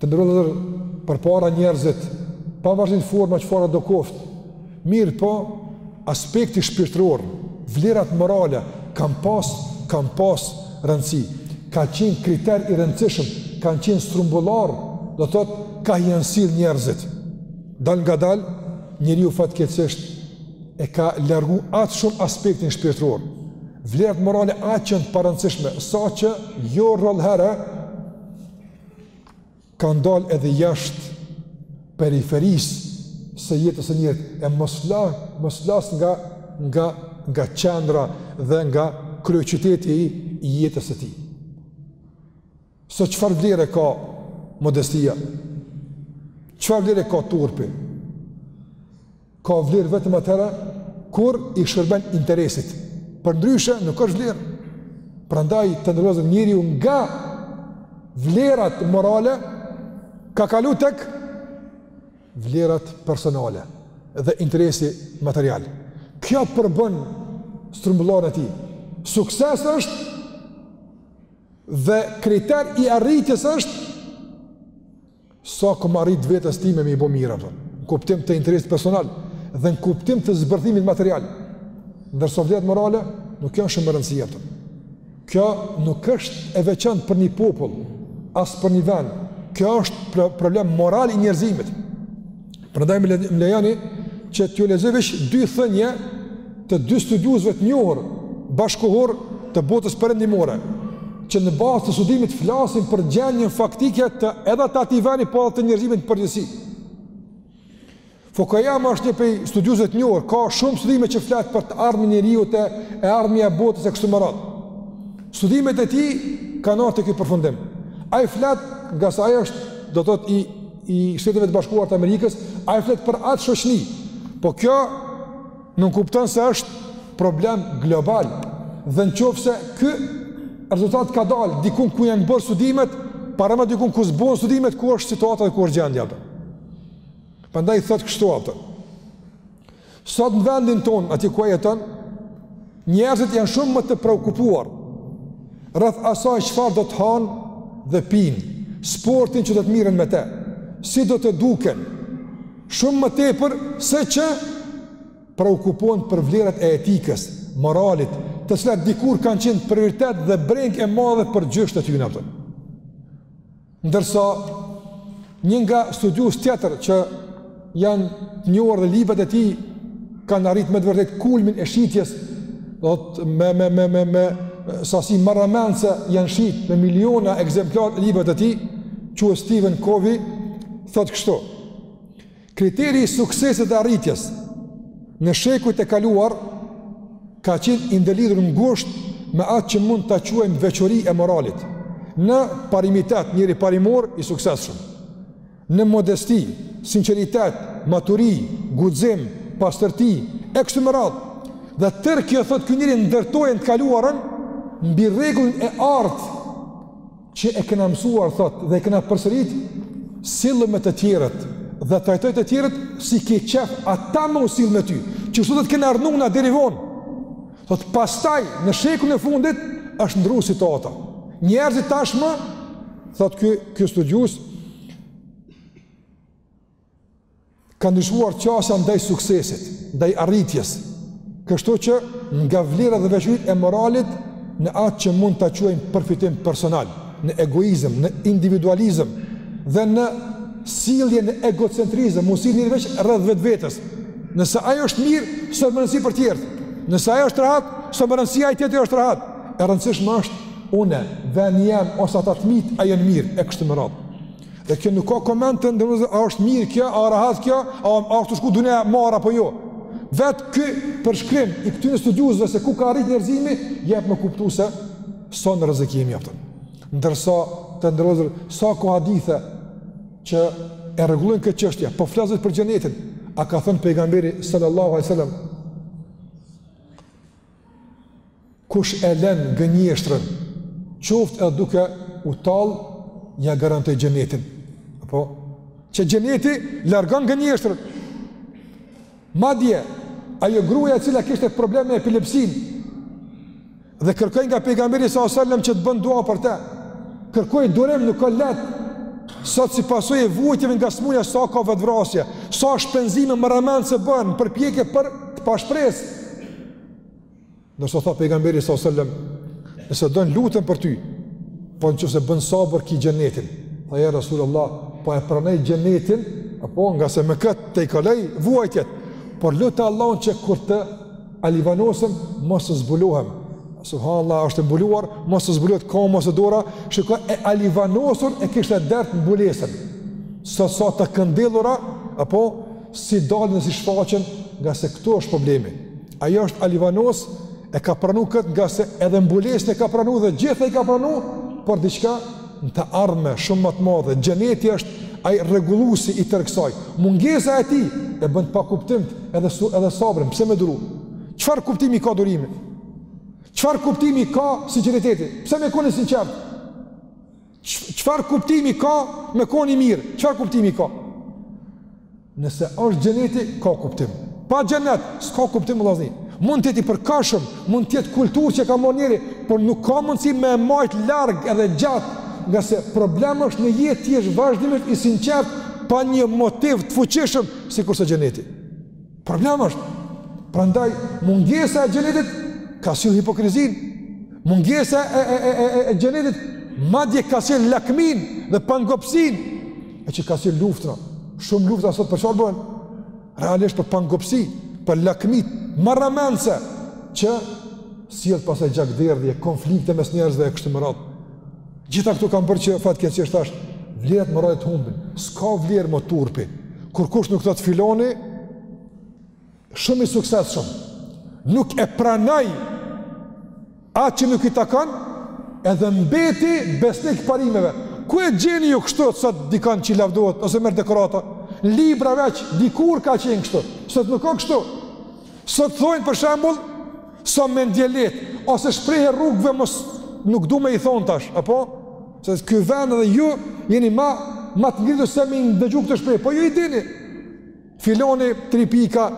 Të nderuar vllazër, përpara njerëzit, pavarësisht forma çfarëdo qoftë, mirëpo aspekti shpirtëror, vlerat morale, kanë pas, kanë pas rëndësi, ka qenë kriter i rëndësishëm, kanë qenë strumbullar, do të thotë kah janë sillë njerëzit. Dalëngadalë, njeriu fatkeqësisht, e ka largu atë shumë aspektin shpirtëror. Vlerat morale kanë qenë të parëndësishme, saqë jo rrallëherë, kanë dalë edhe jashtë periferisë së jetës së njeriut, e mos fla, mos flas nga nga nga qendra dhe nga kryeqyteti i jetës së tij. Se çfarë vlere ka modestia? Çfarë vlere ka turpi? Ka vlerë vetëm atëherë kur i shërben interesit. Përndryshe, nuk është vlerë. Prandaj, të nderuem, njeriu nga vlerat morale, ka kalu tek vlerat personale dhe interesi material. Kjo përbën strumbullarin e tij. Sukses është dhe kriter i arritjes është Sa kom arrit vetes time me i bo mirë, në kuptim të interesit personal dhe në kuptim të zbërthimit material. Ndërsa vlerat morale nuk janë shumë rëndësi ato. Kjo nuk është e veçantë për një popull, as për një vend. Kjo është problem moral i njerëzimit. Prandaj më lejoni që t'ju lexoj veç dy thënie të dy studiuesve të njohur bashkëkohorë të botës perëndimore, që në bazë të studimit flasin për gjendjen faktike të edhe të atij vendi po edhe të njerëzimit në përgjithësi. Fukuyama është një prej studiuesve të njohur, ka shumë studime që flet për të ardhmen e njeriut, e ardhmja e botës e kështu me radhë. Studimet e tij kanë ardhur te ky përfundim. Ai flet, ngase ai është do të thotë i i Shteteve të Bashkuara të Amerikës, ai flet për atë shoqni. Po kjo nënkupton se është problem global. Dhe në qoftë se ky rezultat ka dalë dikun ku janë bërë studimet, paramendo dikun ku s'bohen studimet, ku është situata dhe ku është gjendja. Prandaj thotë kështu atë. Sot në vendin tonë, atje ku ai jeton, njerëzit janë shumë më të preokupuar rreth asaj çfarë do të hanë dhe pinë, sportin që do të mirren me te, si do të duken, shumë më tepër se që preokupohen për vlerat e etikës, moralit, të cilat dikur kanë qenë prioritet dhe brengë e madhe për gjyshët e tyne apëtën. Ndërsa një nga studiues tjetër që janë të njohur dhe librat e tij kanë arritur me të vërtetë kulmin e shitjes, do të thotë me me me me me sasi marramendse janë shit me miliona ekzemplarë librat e tij, quhet Stephen Covey, thotë kështu. Kriteri i suksesit dhe arritjes në shekujt e kaluar ka qenë i ndërlidhur ngushtë me atë që mund ta quajmë veçori e moralit, në parimitet, njeri parimor i suksesshëm, në modesti, sinqeritet, maturi, guxim, pastërti e kështu me radhë. Dhe tërë kjo thotë ky njeri ndërtohej në të kaluarën mbi rregullin e artë që e kena mësuar thot dhe e kena përsërit sillu me të tjerët dhe trajtoji të tjerët si ke qejf ata me u sill me ty që shtu t'i kena rrënu na deri vonë thot pastaj në shekullin e fundit është ndru situata njerëzit tashmë thot ky, ky studiues ka ndryshuar qasja ndaj suksesit, ndaj arritjes, kështu që nga vlera dhe veçoritë e moralit në atë që mund ta quajmë përfitim personal, në egoizëm, në individualizëm dhe në sjellje në egocentrizëm, me u sill veç rreth vetvetes. Nëse ajo është mirë, s'ka më rëndësi për tjertë. Nëse ajo është rahat, s'ka më rëndësi ai tjetër është rahat. E rëndësishme është unë, ven jem, ose ata të mitë, a janë mirë, e kështu me radhë. Dhe kjo nuk ka koment të nderuar, a është mirë kjo, a rahat kjo, a, a është tu shku dunja mbarë apo jo. Vetë ky përshkrim i këtyre studiuesve se ku ka arritë njerëzimi, jep me kuptu se sa në rrezik jemi, mjafton. Ndërsa të nderuar, sa ka hadithe që e rregullojnë këtë çështje, po flasin për xhenetin, a ka thënë pejgamberi sallallahu alejhi ve selem, Kush e len gënjeshtrën, qoftë edhe duke u tallë, ia garantoj xhenetin. Apo që xheneti largon gënjeshtrën. Madje ajo gruaja e cila kishte probleme me epilepsinë dhe kërkoi nga pejgamberi alejhi selam që të bën dua për të. Kërkoi durim s'u kon letë. Sot si pasojë e vuajtjeve nga smundja sa ka vetëvrasje, sa shpenzime marramendëse bëhen përpjekje për të pa shpresë. Ndërsa tha pejgamberi alejhi selam, nëse don lutem për ty, po nëse bën sabër ki xhenetin. Tha ja Rasulullah, po e pranoj xhenetin, apo ngase me këtë do t'i kaloj vuajtjet. Por lute Allahun që kur të alivanosem mos të zbulohem. Subhanallah, është e mbuluar, mos të zbulohet kamba ose dora, shiko e alivanosur e kishte dert mbulesën. Sot sa të këndellura, apo si dalin dhe si shfaqen, ngase këtu është problemi. Ajo është alivanos, e ka pranu këtë ngase edhe mbulesën e ka pranu dhe gjithë i ka pranu, por diçka në të ardhme, shumë ma të madhe, xheneti është ai rregulluesi i tërë kësaj. Mungesa e tij e bën të pakuptimtë edhe su, edhe sabrin, pse me duru? Çfarë kuptimi ka durimi? Çfarë kuptimi ka sinqeriteti? Pse me kon i sinqert? Çfarë kuptimi ka me kon i mirë? Çfarë kuptimi ka? Nëse është xheneti, ka kuptim. Pa xhenet, s'ka kuptim vëllazni. Mund të jetë i përkohshëm, mund të jetë kulturë që ka marrë njeri, por nuk ka mundësi me e majt larg edhe gjatë, ngase problem është në jetë të jesh vazhdimisht i sinqert pa një motiv të fuqishëm sikurse xheneti. Problem është, prandaj mungesa e xhenetit ka sjell hipokrizinë, mungesa e e e e e xhenetit madje ka sjell lakminë dhe pangopësinë, e që ka sjell luftra. Shumë luftra sot për çfarë bëhen? Realisht për pangopësi, për lakmi marramendëse që sjell pastaj gjakderdhje, konflikte mes njerëzve e kështu me radhë. Gjitha këto kanë bërë që fatkeqësisht tash vlerat morale humbin. S'ka vlerë më turpi. Kurkush nuk thotë filani, shumë i suksesshëm. Nuk e pranoi atë që nuk i takon, edhe mbeti besnik parimeve. Ku e gjeni ju kështu sot dikënd që lavdohet, ose merr dekorata? N'libra veç, dikur ka qenë kështu, sot nuk ka kështu. Sot thonë për shembull sa mendjelehtë ose shprehje rrugëve mos nuk du me i thon tash, se ky vend edhe ju jeni më më të ngritur se me ndëgju këto shprehje, po ju i dini. Filani tri pika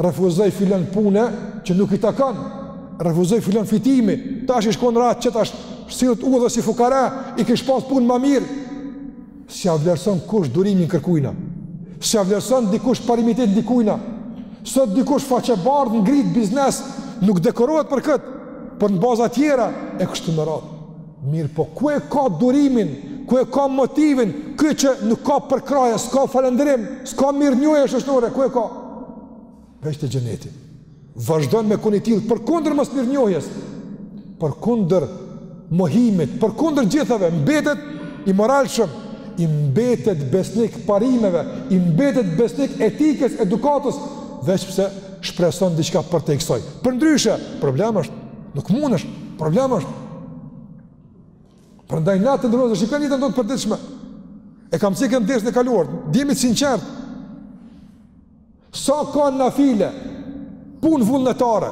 refuzoi filan punë që nuk i takon. Refuzoi filan fitim. Tash i shkon rahat që tash sillet udhës si fukara, i kish pas punë më mirë. S'ia vlerëson kush durimin kërkujt. S'ia vlerëson dikush parimet e dikujt. Sot dikush faqebardhë ngrit biznes, nuk dekorohet për këtë, por në baza tjera, e kështu me radhë. Mirëpo, ku e ka durimin, ku e ka motivin, ky që nuk ka përkrahje, s'ka falënderim, s'ka mirënjohje shoqërore, ku e ka? veç te xheneti. Vazhdon me konë i tillë përkundër mosmirënjohjes, përkundër mohimit, përkundër gjithave, mbetet i moralshëm, i mbetet besnik parimeve, i mbetet besnik etikës, edukatës, veç pse shpreson diçka përtej kësaj. Përndryshe, problem është, nuk mundesh, problem është. Prandaj na të nderuar, shikojmë jetën tonë të përditshme. E kam cekë në dersin e kaluar, të jemi të sinqertë. Sa ka nafile, punë vullnetare,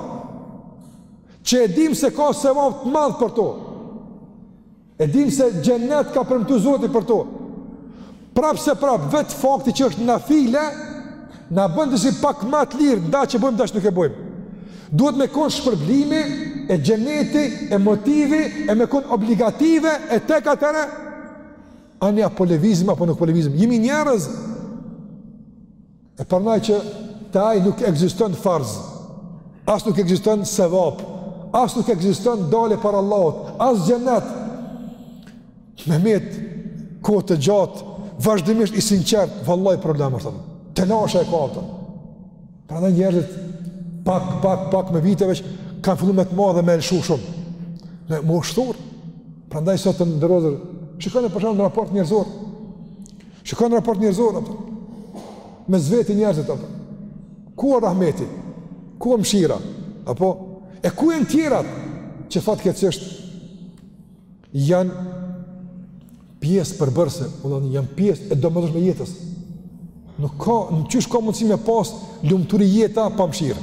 që e dim se ka sevap të madh për to, e dim se xhenet ka premtu Zoti për to, prapë se prapë, vetë fakti që është nafile, na bën si pak ma të lirë, daç e bëjmë, daç nuk e bëjmë. Duhet me konë shpërblimi, e xheneti, e motivi, e me konë obligative, e tek atëherë, ani a po lëvizim, apo nuk po lëvizim, jemi njerëz, E prandaj që te ai nuk ekziston farz, as nuk ekziston sevap, as nuk ekziston dalje para Allahut, as xhenet. Me mbet kohë të gjatë, vazhdimisht i sinqert, vallai problem është. Telashe e ka atë. Prandaj njerëzit pak pak pak me vite veç kanë fillu me të madhe me lëshu shumë. Me u shthur. Prandaj sot të nderuar, shikoni për shembull raport njerëzor. Shikon raport njerëzor apo? Me zveti njerëzit apo? Ku është rahmeti? Ku është mëshira? Apo e ku janë cilësitë tjerat që fatkeqësisht janë pjesë përbërëse, domethënë janë pjesë e domosdoshme jetës. Nuk ka, qysh ka mundësi me pas lumturi jeta pa mëshirë.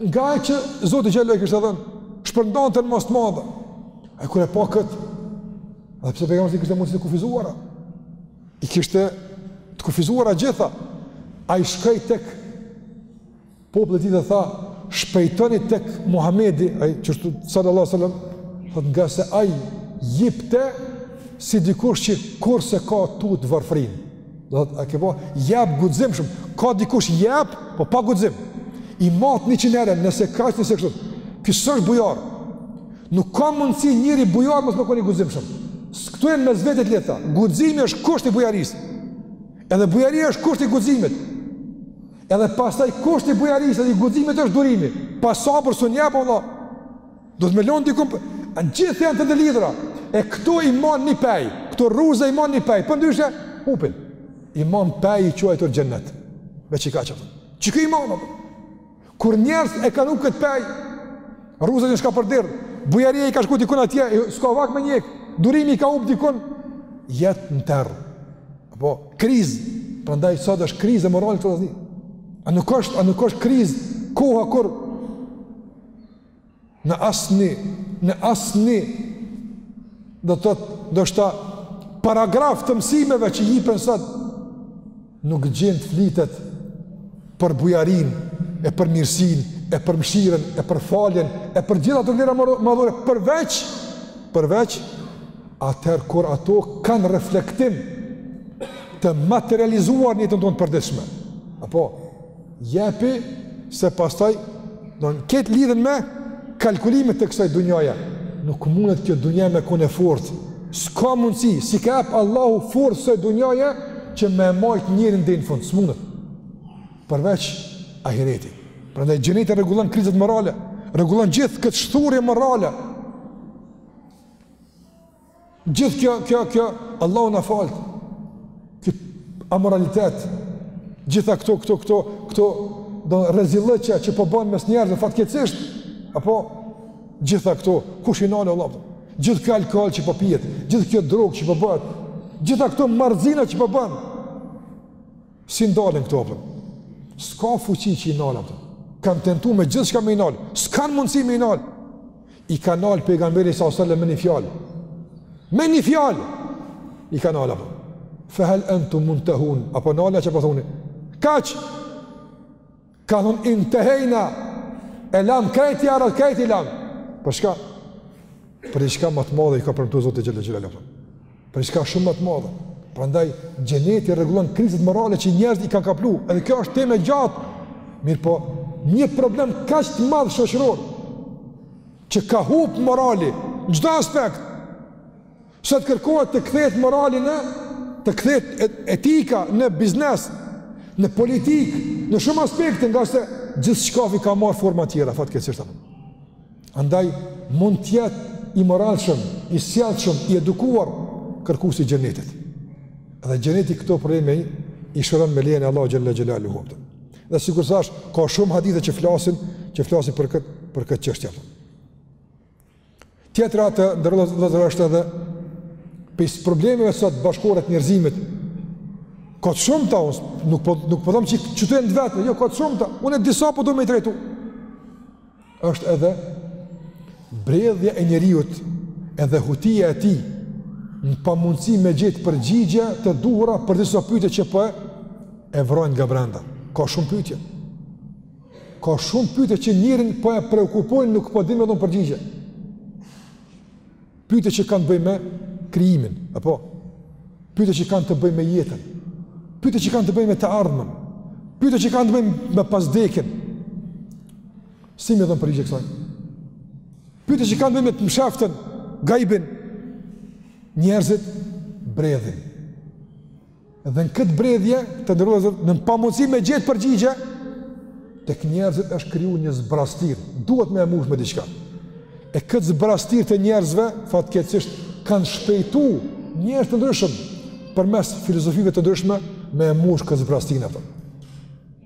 Nga ajo që Zoti xhele i kishte dhënë shpërndante në masë të madhe. Ai kur e pa këtë, edhe pse pejgamberi i kishte mundësitë e kufizuara, i kishte të kufizuara gjitha, ai shkoi tek populli i tij dhe tha, shpejtoni tek Muhammedi, alejhi salatu ve selam, thot ngase ai jipte, si dikush që kurrë s'e ka tutë varfrinë. Do thot, a ke pa, jep guximshëm. Ka dikush jep, po pa guxim. I mat 100 herë nëse kaq nëse kështu. Ky s'është bujar. Nuk ka mundësi njeri bujar mos me kon i guximshëm. Këto janë mes veti të lidhta. Guximi është kusht i bujarisë. Edhe bujaria është kusht i guximit. Edhe pastaj kusht i bujarisë dhe i guximit është durimi. Pa sabër s'un jep vëlla. Do të me lon dikun për... A gjithë janë të ndërlidhura. E këto i man një pej. Këto rruza i man një pej. Përndryshe, hupin. I man peni i quajtur xhennet. Veç qiky, qiky i man, apo? Kur njerëzit e kanë hup këtë pej, rruzat janë shkapërderdhë, bujaria i ka shku dikun atje, s'ka vakt me e njekë, durimi i ka hupë dikun, jetë në terë. Apo, krizë. Prandaj, sot është krizë morale, A nuk është, a nuk është krizë koha kur në asni, në asni, do të thotë, ndoshta paragraf të mësimeve që jipen sot, nuk gjendë flitet për bujarin, e për mirësin, e për mshiren, e për faljen, e për gjitha këto vlera madhore, përveç, përveç, atëherë kur ato kanë reflektim të materializuar në jetën tonë të përditshme. Apo, Jepi se pastaj domethënë lidhen me kalkulimet të kësaj dunjaje. Nuk mundet kjo dunja me konë e fortë. S'ka mundësi, s'i ka jep Allahu forcë kësaj dunjaje që me e majt njerin deri në fund, s'mundet. Përveç ahireti. Prandaj xhenneti i rregullon krizat morale, rregullon gjithë këtë shthurje morale. Gjithë kjo, kjo, kjo, Allahu na faltë. Ky amoralitet. Gjitha këto, këto, këto, këto rezillëqe që po bon mes njerëzve fatkeqësisht. Apo gjitha këto, kush i nal vëlla? Gjithë kjo alkool që po pihet, gjithë kjo drogë që po bëhet, gjitha këto marrëzina që po bon. Si ndalen këto apo? S'ka fuqi që i nal ato. Kan tentu me gjithçka me i nal. S'kan mundësi me i nal. i ka nalë pejgamberi sa sellem me një fjalë. Me një fjalë! I ka nalë apo. Fehel entum muntehun, a po nalni a, çka po thuni. Kaq! Ka thonë, intehejna, e lamë krejt ja Rab, krejt i lamë. Për shka? Për diçka ma të madhe ju ka premtu Zoti xhelle xhelalu, apo. Për diçka shumë më të madhe. Prandaj xheneti rregullon krizat morale që njerëzit i kanë kaplu, edhe kjo është temë e gjatë. Mirëpo, një problem kaq të madh shoqëror që ka hup morali në çdo aspekt. Sot kërkohet të kthehet morali në të kthehet etika në biznes, në politikë, në shumë aspekte, ngase gjithçkafi ka marrë forma tjera, fatkeqësisht apo. Andaj mund të jetë i moralshëm, i sjellshëm, i edukuar kërkuesi i xhenetit. Dhe xheneti këto probleme i shëron me lejen e Allahut xhelle xhelaluhu. Dhe sikurse thashë, ka shumë hadithe që flasin, që flasin për këtë për këtë çështje. Tjetra të nderuar vëllezër është edhe prej problemeve sot bashkëkohore të njerëzimit ka të shumta unë, nuk po, nuk po thom që, që janë të vetme, jo ka të shumta, unë disa po du me i trajtu. është edhe bredhja e njeriut edhe hutia e tij në pamundësi me gjetë përgjigje të duhura për disa pyetje që po e vrojnë nga brenda. Ka shumë pyetje. Ka shumë pyetje që njerin po e preokupojnë nuk po din me dhon përgjigje. Pyetje që kanë të bëjnë me krijimin, apo pyetje që kanë të bëjnë me jetën, pyetje që kanë të bëjnë me të ardhmen, pyetje që kanë të bëjnë me pasdekjen. Si me dhon përgjigje kësaj? Pyetje që kanë të bëjnë me të msheftën, gajbin. Njerëzit bredhin. Dhe në këtë bredhje, të nderuar vëllezër, në pamundësi me gjetë përgjigje, tek njerëzit është kriju një zbrazëtirë, duhet me e mush me diçka. E këtë zbrazëtirë të njerëzve, fatkeqësisht, kanë shpejtu njerëz të ndryshëm, përmes filozofive të ndryshme, me e mush këtë zbrazëtinë, apo.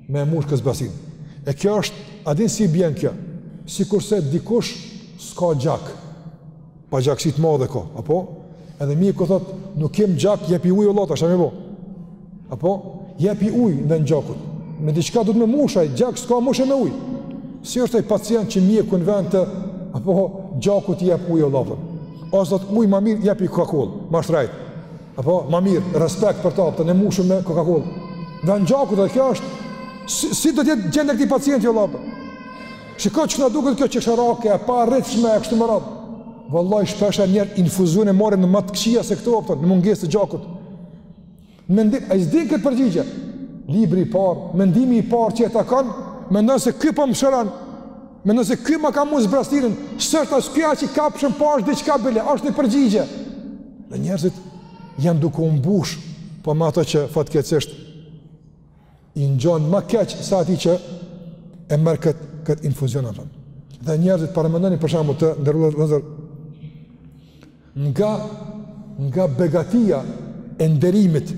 me e mush këtë zbrazëtinë. E kjo është, a din si bjen kjo, sikurse dikush s'ka gjak, Pagjakësi të madhe ka, apo? Edhe mjeku thotë, nuk kem gjak, jepi ujë o lota, ça me i bo. Apo? Jepi ujë në ven gjakut. Me diçka duhet me mush ai, gjak s'ka, mushe me ujë. Si është ai pacient që mjeku në vend të, apo, gjakut jep ujë o lota. Ose thotë, ujë ma mirë, jepi kokakollë, ma shtrejt. Apo, ma mirë, respekt për ta, po thotë, ne e mushim me kokakollë. Në ven gjakut, dhe kjo është, si, si do të jetë gjendja e këtij pacienti o lota. Shiko çka na duket kjo qesharake e paarritshme e kështu me radhë. Vallahi shpeshherë njeri infuzione merr edhe ma të këqija se këto a kupton, në mungesë të gjakut. Mendim, ai s'di këtë përgjigje? Libri i parë, mendimi i parë që e takon, mendon se ky po më shëron, mendon se ky ma ka mush zbrazëtirën, s'është aq i kapshëm po është diçka bile, është një përgjigje. Dhe njerëzit janë duke u mbush, po me ato që fatkeqësisht i ngjan më keq se atij që e merr kët kët infuzion apo. Dhe njerëzit paramendoni për shembull të nderuar vëllezër nga nga begatia e nderimit,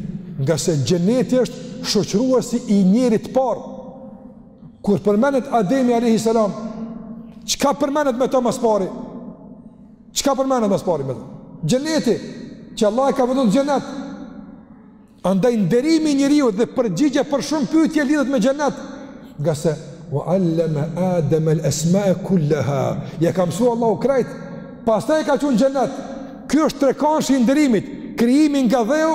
ngase xheneti është shoqëruesi i njeriut të parë. Kur përmendet Ademi alejhi selam, çka përmendet me të më së pari? Çka përmendet më së pari me të? Xheneti që Allahu e ka vendu në xhenet. Andaj nderimi i njeriut dhe përgjigja për shumë pyetje lidhet me xhenet, ngase wa allama Adem al asma kullaha. Ja ka mësu Allahu krejt, pastaj e ka çu në xhenet. Ky është trekanshi i nderimit, krijimi nga dheu,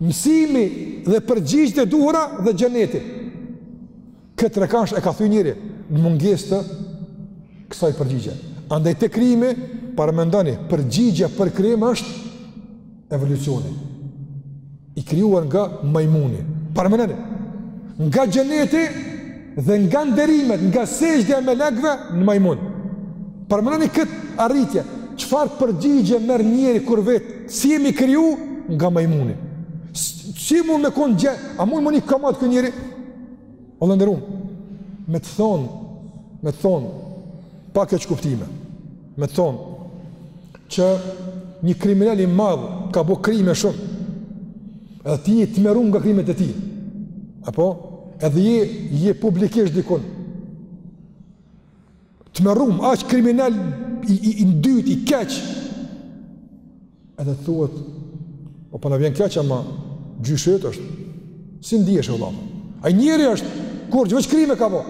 mësimi dhe përgjigjet e duhura dhe xheneti. Këtë trekansh e ka thy njeriu në mungesë të kësaj përgjigje. Andaj te krijimi, paramendoni, përgjigjja për krijim është evolucioni. I krijuar nga majmuni. Paramendoni, nga xheneti dhe nga nderimet, nga sexhdja e melekve në majmun. Paramendoni këtë arritje, çfarë përgjigje merr njeri kur vet, si jemi kriju nga majmuni. Si mund me konë qysh, a mund me ni rahat ky njeri? O të nderum, me të thonë, me të thonë, pa keqë kuptime, me të thonë, që një kriminal i madhë ka bo krime shumë, edhe ti je tmerrum nga krimet e tij, apo, edhe je, je publikisht dikun, tmerrum, aq kriminal i, i, i ndyt, i keq, edhe të thuhet, o po, po na vjen keq, ama gjysh të është, si ndihesh e vëlla, a njeri është, kurgjo veç krime ka bo,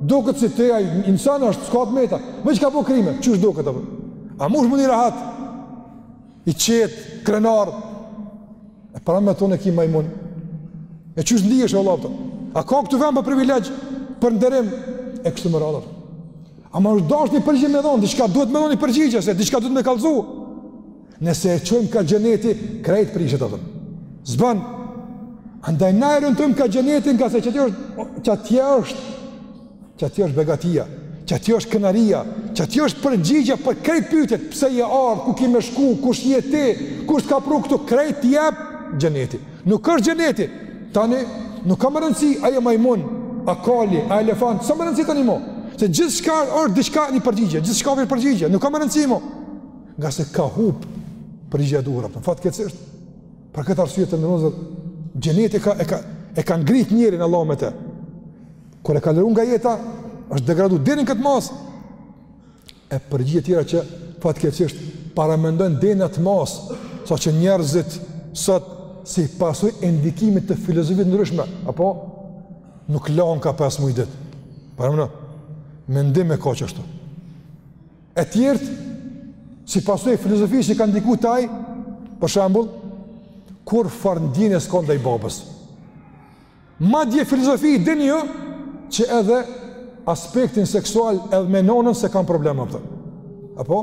doket si te, a insan është, s'ka të meta, veç ka bo krime, qysh doket, a mush me ni rahat, i qetë, krenar, e pra me thonë e ki majmun, e qysh ndihesh e vëlla, a ka këtu vend për privilegj, për nderim, e kështu me radhë. Ama është dashtë një përgjigje me dhonë, diçka duhet me dhonë një përgjigje, se diçka duhet me kalzu. Nëse e çojmë ka xheneti, krejt prishet a kupton. S'ban, andaj na orientojmë ka xheneti, ngase që atje është, që atje është, Qaty është begatia, qaty është kënaqësia, qaty është përgjigjja për krejt pyetjet, pse je ardhë, ku ki me shku, kush je ti, kush t'ka pru këtu, krejt t'i jep xheneti. Nuk është xheneti, tani, nuk ka më rëndësi, a je majmun, a kal, a elefant, s'ka më rëndësi tani mo, se gjithçka është diçka, një përgjigje, gjithçka është përgjigje, nuk ka më rëndësi mo, ngase ka hup përgjigjja e duhur, apo, fatkeqësisht, për këtë arsye, të nderuar, xheneti ka, e ka, e ka ngrit njerin Allahu me te, Kur e ka largu nga jeta, është degradu deri në këtë masë. E përgjigje të tjera që fatkeqësisht paramendoni deri në atë masë, saqë njerëzit sot si pasojë e ndikimit të filozofive të ndryshme, apo nuk lanë kah pas me ditë. Paramendo, mendim e ka qështu. E të tjertë, si pasojë e filozofisë që ka ndiku te ai, për shembull, kurrfarë ndjenje s'ka ndaj babës. Madje filozofi deri n'ato që edhe aspektin seksual edhe me nonën s'e kanë problem, apo. Apo,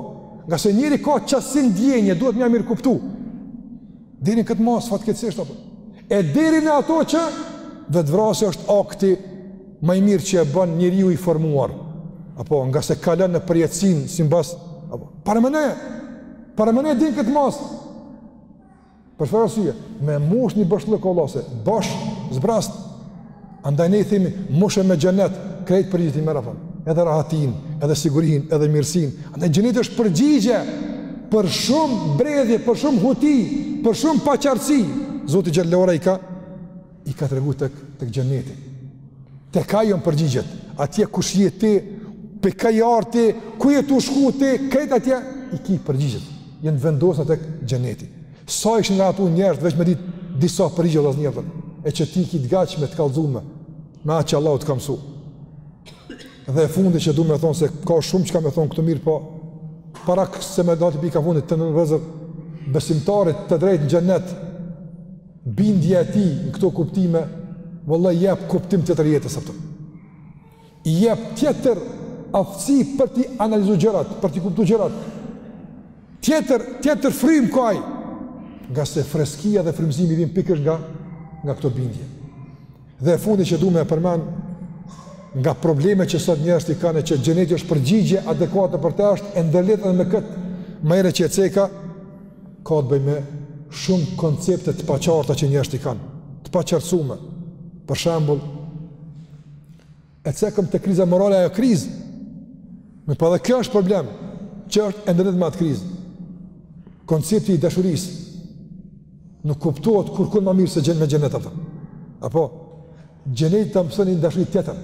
ngase njeri ka qasi ndjenje, duhet me ia mirëkuptu. Deri n'këtë masë fatkeqësisht apo. E deri në ato që vetëvrasja është akti ma i mirë që e bën njeriu i formuar. Apo ngase kalon në përjetësi simbas apo. Paramendo. Paramendo deri n'këtë masë. Për çfarë arsye? Me mush një boshllok kolos, bosh, zbrast. Andaj ne i themi mushë me xhenet, krejt përgjigjet me rafal. Edhe rahatinë, edhe sigurinë, edhe mirësinë. Andaj xheneti është përgjigje për shumë bredhje, për shumë huti, për shumë paqartësi. Zoti xheleshanuhu i ka I ka tregu tek tek xheneti. Tek ai janë përgjigjet. Atje kush je ti? Prej kah je ardh ti? Ku je tu shku ti? Krejt atje i ki përgjigjet. Janë të vendosura tek xheneti. Sa ishin ngratu njerëz veç me dit disa përgjigje vëllezër të nderuar. E që ti i ki të gatshme të kallzume. Me atë që Allahu të ka mësu. Dhe e fundi që du me thonë se ka shumë çka me thonë këtu, mirëpo pak para se me dal te pika e fundit, të nderuar vëllezër, besimtarit të drejtë në xhenet, Bindja e tij në këto kuptime vallahi i jep kuptim tjetër jetës, apo. I jep tjetër aftësi për t'i analizu gjërat, për t'i kuptu gjërat. Tjetër, tjetër frymë ka ai. Ngase freskia dhe frymëzimi i vjen pikërisht nga nga këto bindje. Dhe e fundi që du me e përmen, nga probleme që sot njerëzit i kanë e që xheneti është përgjigje adekuate për të është, e ndërlidht edhe me këtë ma herët që e ceka, ka të bëjë me shumë koncepte të paqarta që njerëzit i kanë, të paqartësume. Për shembull, E cekëm te kriza morale ajo krizë. Mirëpo edhe kjo është problem, që është e ndërlidhme me atë krizë. Koncepti i dashurisë nuk kuptohet kurrkun ma mirë se xhene me xhenet, apo. Apo, xheneti ta mëson një dashuri tjetër.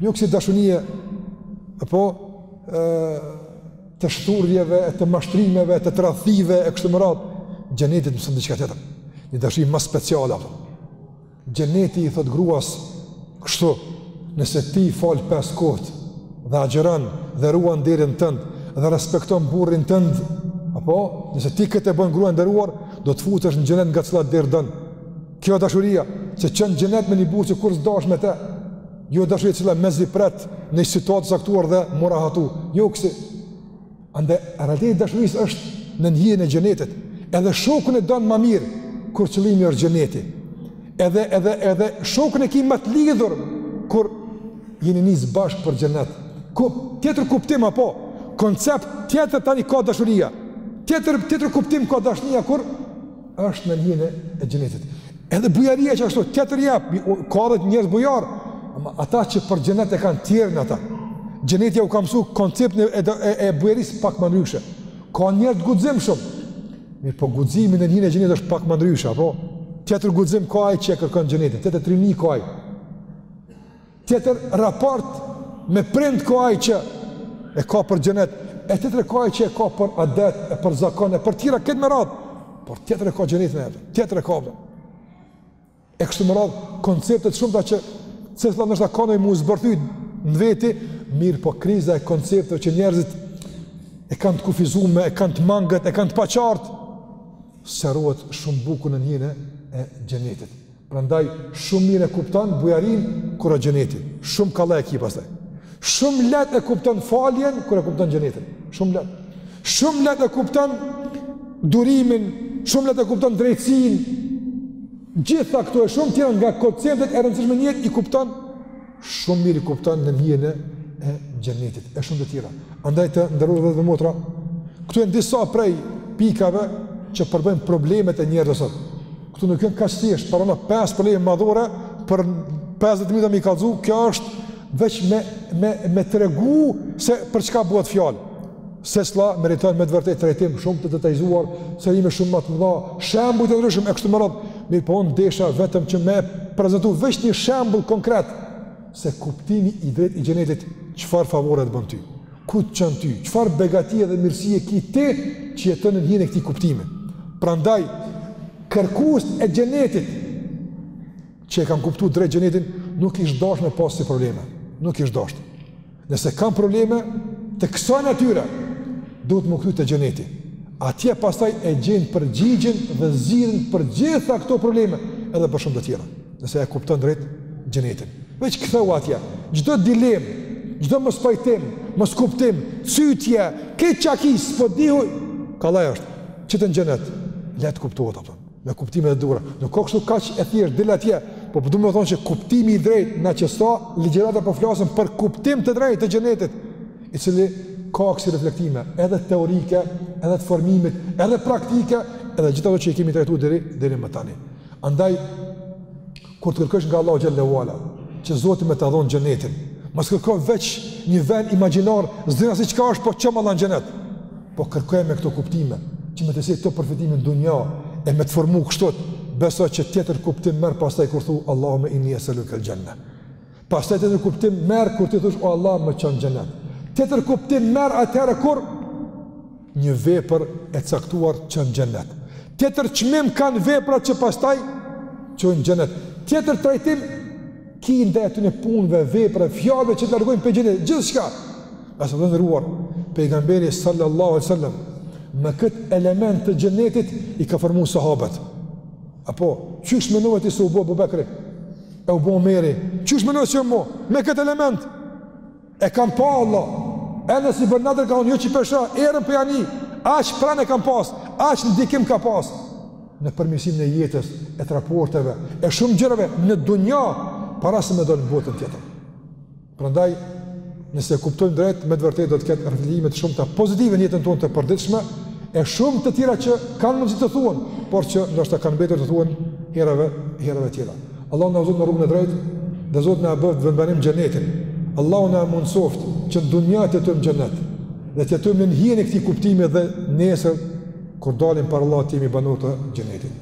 Jo kësi dashurie, apo, e, të shthurjeve, e të mashtrimeve, e të tradhtive, e kështu me radhë, xheneti t'mëson diçka tjetër. Një dashuri ma speciale, apo. Xheneti i thotë gruas kështu, nëse ti i fal pesë kohët, dhe agjeron, dhe ruan nderin tënd, dhe respekton burrin tënd, apo, nëse ti këtë e bën grua e nderuar, do të futësh në xhenet nga cila derë don. Kjo dashuria, që çon në xhenet me një burrë që kurrë s'dahesh me te, jo dashuria cila mezi pret një situatë t'caktuar dhe maroi aty, jo kësi. Andaj realiteti i dashurisë është nën hijen e xhenetit. Edhe shokun e don më mirë kur qëllimi është xheneti. Edhe edhe edhe shokun e ke më të lidhur kur jeni nis bashkë për xhenet. Ku tjetër kuptim apo koncept tjetër tani ka dashuria. Tjetër tjetër kuptim ka dashuria kur Është nën hijen e xhenetit. Edhe bujaria qashtu, tjetër jep, ka dhe njerëz bujar, ama ata që për xhenet e kanë tjerë janë ata. Xheneti u ka mësu konceptin e, e, e bujarisë pak më ndryshe. Ka njerëz të guximshëm. Mirëpo guximi nën hijen e xhenetit është pak më ndryshe, apo? Tjetër guxim ka ai që kërkon xhenetin, tjetër trimni ka ai. Tjetër raport me prind ka ai që e ka për xhenet, e tjetër ka ai që e ka për adet, e për zakon, e për tjera kështu me radhë, por tjetër e ka xhenet në jetë, tjetër e ka për. E kështu me radhë, koncepte të shumta që secila ndoshta ka nevojë m'u zbërthy në veti, mirëpo kriza e koncepteve që njerëzit e kanë të kufizume, e kanë të mangët, e kanë të paqartë, shërohet shumë bukur nën hijen e xhenetit. Prandaj shumë mirë e kupton bujarinë kur është xheneti. Shumë kollaj e ki pastaj. Shumë lehtë e kupton faljen kur e kupton xhenetin. Shumë lehtë. Shumë lehtë e kupton durimin, shumë lehtë e kupton drejtësinë. Gjitha këto e shumë tjera nga konceptet e rëndësishme në jetë i kupton Shumë mirë i kupton nën hijen e e xhenetit e shumë të tjera. Andaj të nderuar vëllezër dhe motra, këto janë disa prej pikave që përbëjnë problemet e njerëzve sot. Këto nuk janë kaq thjesht, paramendo 5 probleme madhore për 50 minuta m'i kallzu, kjo është veç me me me tregu se për çka bëhet fjalë. Secila meriton me të vërtetë trajtim shumë të detajzuar, sqarime shumë ma të mëdha, shembuj të ndryshëm e kështu me radhë, mirëpo unë desha vetëm që me e prezantu veç një shembull konkret se kuptimi i drejtë i xhenetit çfarë favore të bën ty, ku të çon ty, çfarë begatie dhe mirësie ki ti që jeton në hijen e këtij kuptimi. Prandaj kërkuesit e xhenetit që e kanë kuptu drejt xhenetin nuk ish dasht me pas ksi probleme, nuk ish dasht. Nëse kanë probleme të kësaj natyre, duhet me u kthy te xheneti. Atje pastaj e gjen përgjigjen dhe zgjidhjen për gjitha këto probleme, edhe për shumë të tjera. Nëse e kupton drejt xhenetin. Veç kthehu atje. Çdo dilemë, çdo mospajtim, moskuptim, cytje, ke çakis, po dihu, kallaj është. Qite n'xhenet, le të kuptohet, kupton. me kuptime të duhura. Nuk o kështu kaq e thjeshtë del atje, po po du me thonë që kuptimi i drejtë ne qe sa ligjërata po flasim për kuptim të drejtë të xhenetit, i cili ka kësi reflektime edhe teorike, edhe të formimit, edhe praktike, edhe gjithë ato që i kemi trajtu deri deri më tani. Andaj Kur të kërkosh nga Allahu xhelle ve ala që Zoti me ta dhon xhenetin, mos kërko veç një vend imagjinar, s'din as çka është, po çom o Allah në xhenet. Po kërkoje me këto kuptime, që me t'i sjell këto përfitime n'dunja e me të formu kështu, beso që tjetër kuptim merr pastaj kur thu Allahumme inni es'elukel xhenne. Pastaj tjetër kuptim merr kur ti thosh o Allah më ço në xhenet. Tjetër kuptim merr atëherë kur një vepër e caktuar çon në xhenet. Tjetër çmim kanë veprat që pastaj çojnë në xhenet. Tjetër trajtim ki ndaj atyne punëve, veprave, fjalëve që të largojnë prej xhenetit, gjithçka. Vllazën të nderuar, pejgamberi sallallahu alaihi wasallam me këtë element të xhenetit i ka formu sahabët. Apo, çysh menon ti se u bo Abu Bekri? E u bo Omeri, qysh menon se u bo, me këtë element, e kam pa Allah, e Enes ibn Nadër ka thonë, jo që pe shoh, erën po ja ni, aq pranë e kam pas, aq ndikim ka pas, në përmirësimin e jetës, e të raporteve, e shumë gjërave, në dunja, para se me dal n' botën tjetër. Prandaj, nëse e kuptojmë drejt, me të vërtetë do të ketë reflektime të shumta pozitive në jetën tonë të përditshme, e shumë të tjera që kanë mundësi të thuhen, por që ndoshta kanë mbetur të thuhen herave, herave tjera. Allahu na udhëzoftë në rrugën e drejtë, dhe Zoti na e bëftë vendbanim xhenetin. Allahu na mundësoftë që në dunja të jetojmë xhenet dhe të jetojmë në hijen e këtij kuptimi dhe nesër kur dalim para Allahut të jemi banorë të xhenetit.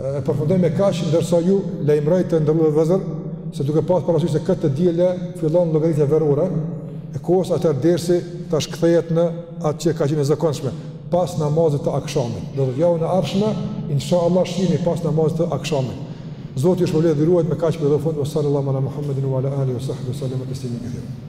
E përfundoj me kaq ndërsa ju lajmëroj të nderuar vëllezër se duke pas parasysh se këtë të diel fillon llogaritja verore e kohës atëherë dersi tash kthehet në atë që ka qenë e zakonshme pas namazit të akshamit. Do të javën e ardhshme, insha Allah shihemi pas namazit të akshamit. Zoti ju shpërbleftë dhe ruajt me kaq përfundoj, ue salallahu ala Muhammedin, ue ala alihi ue sahbihi ue selem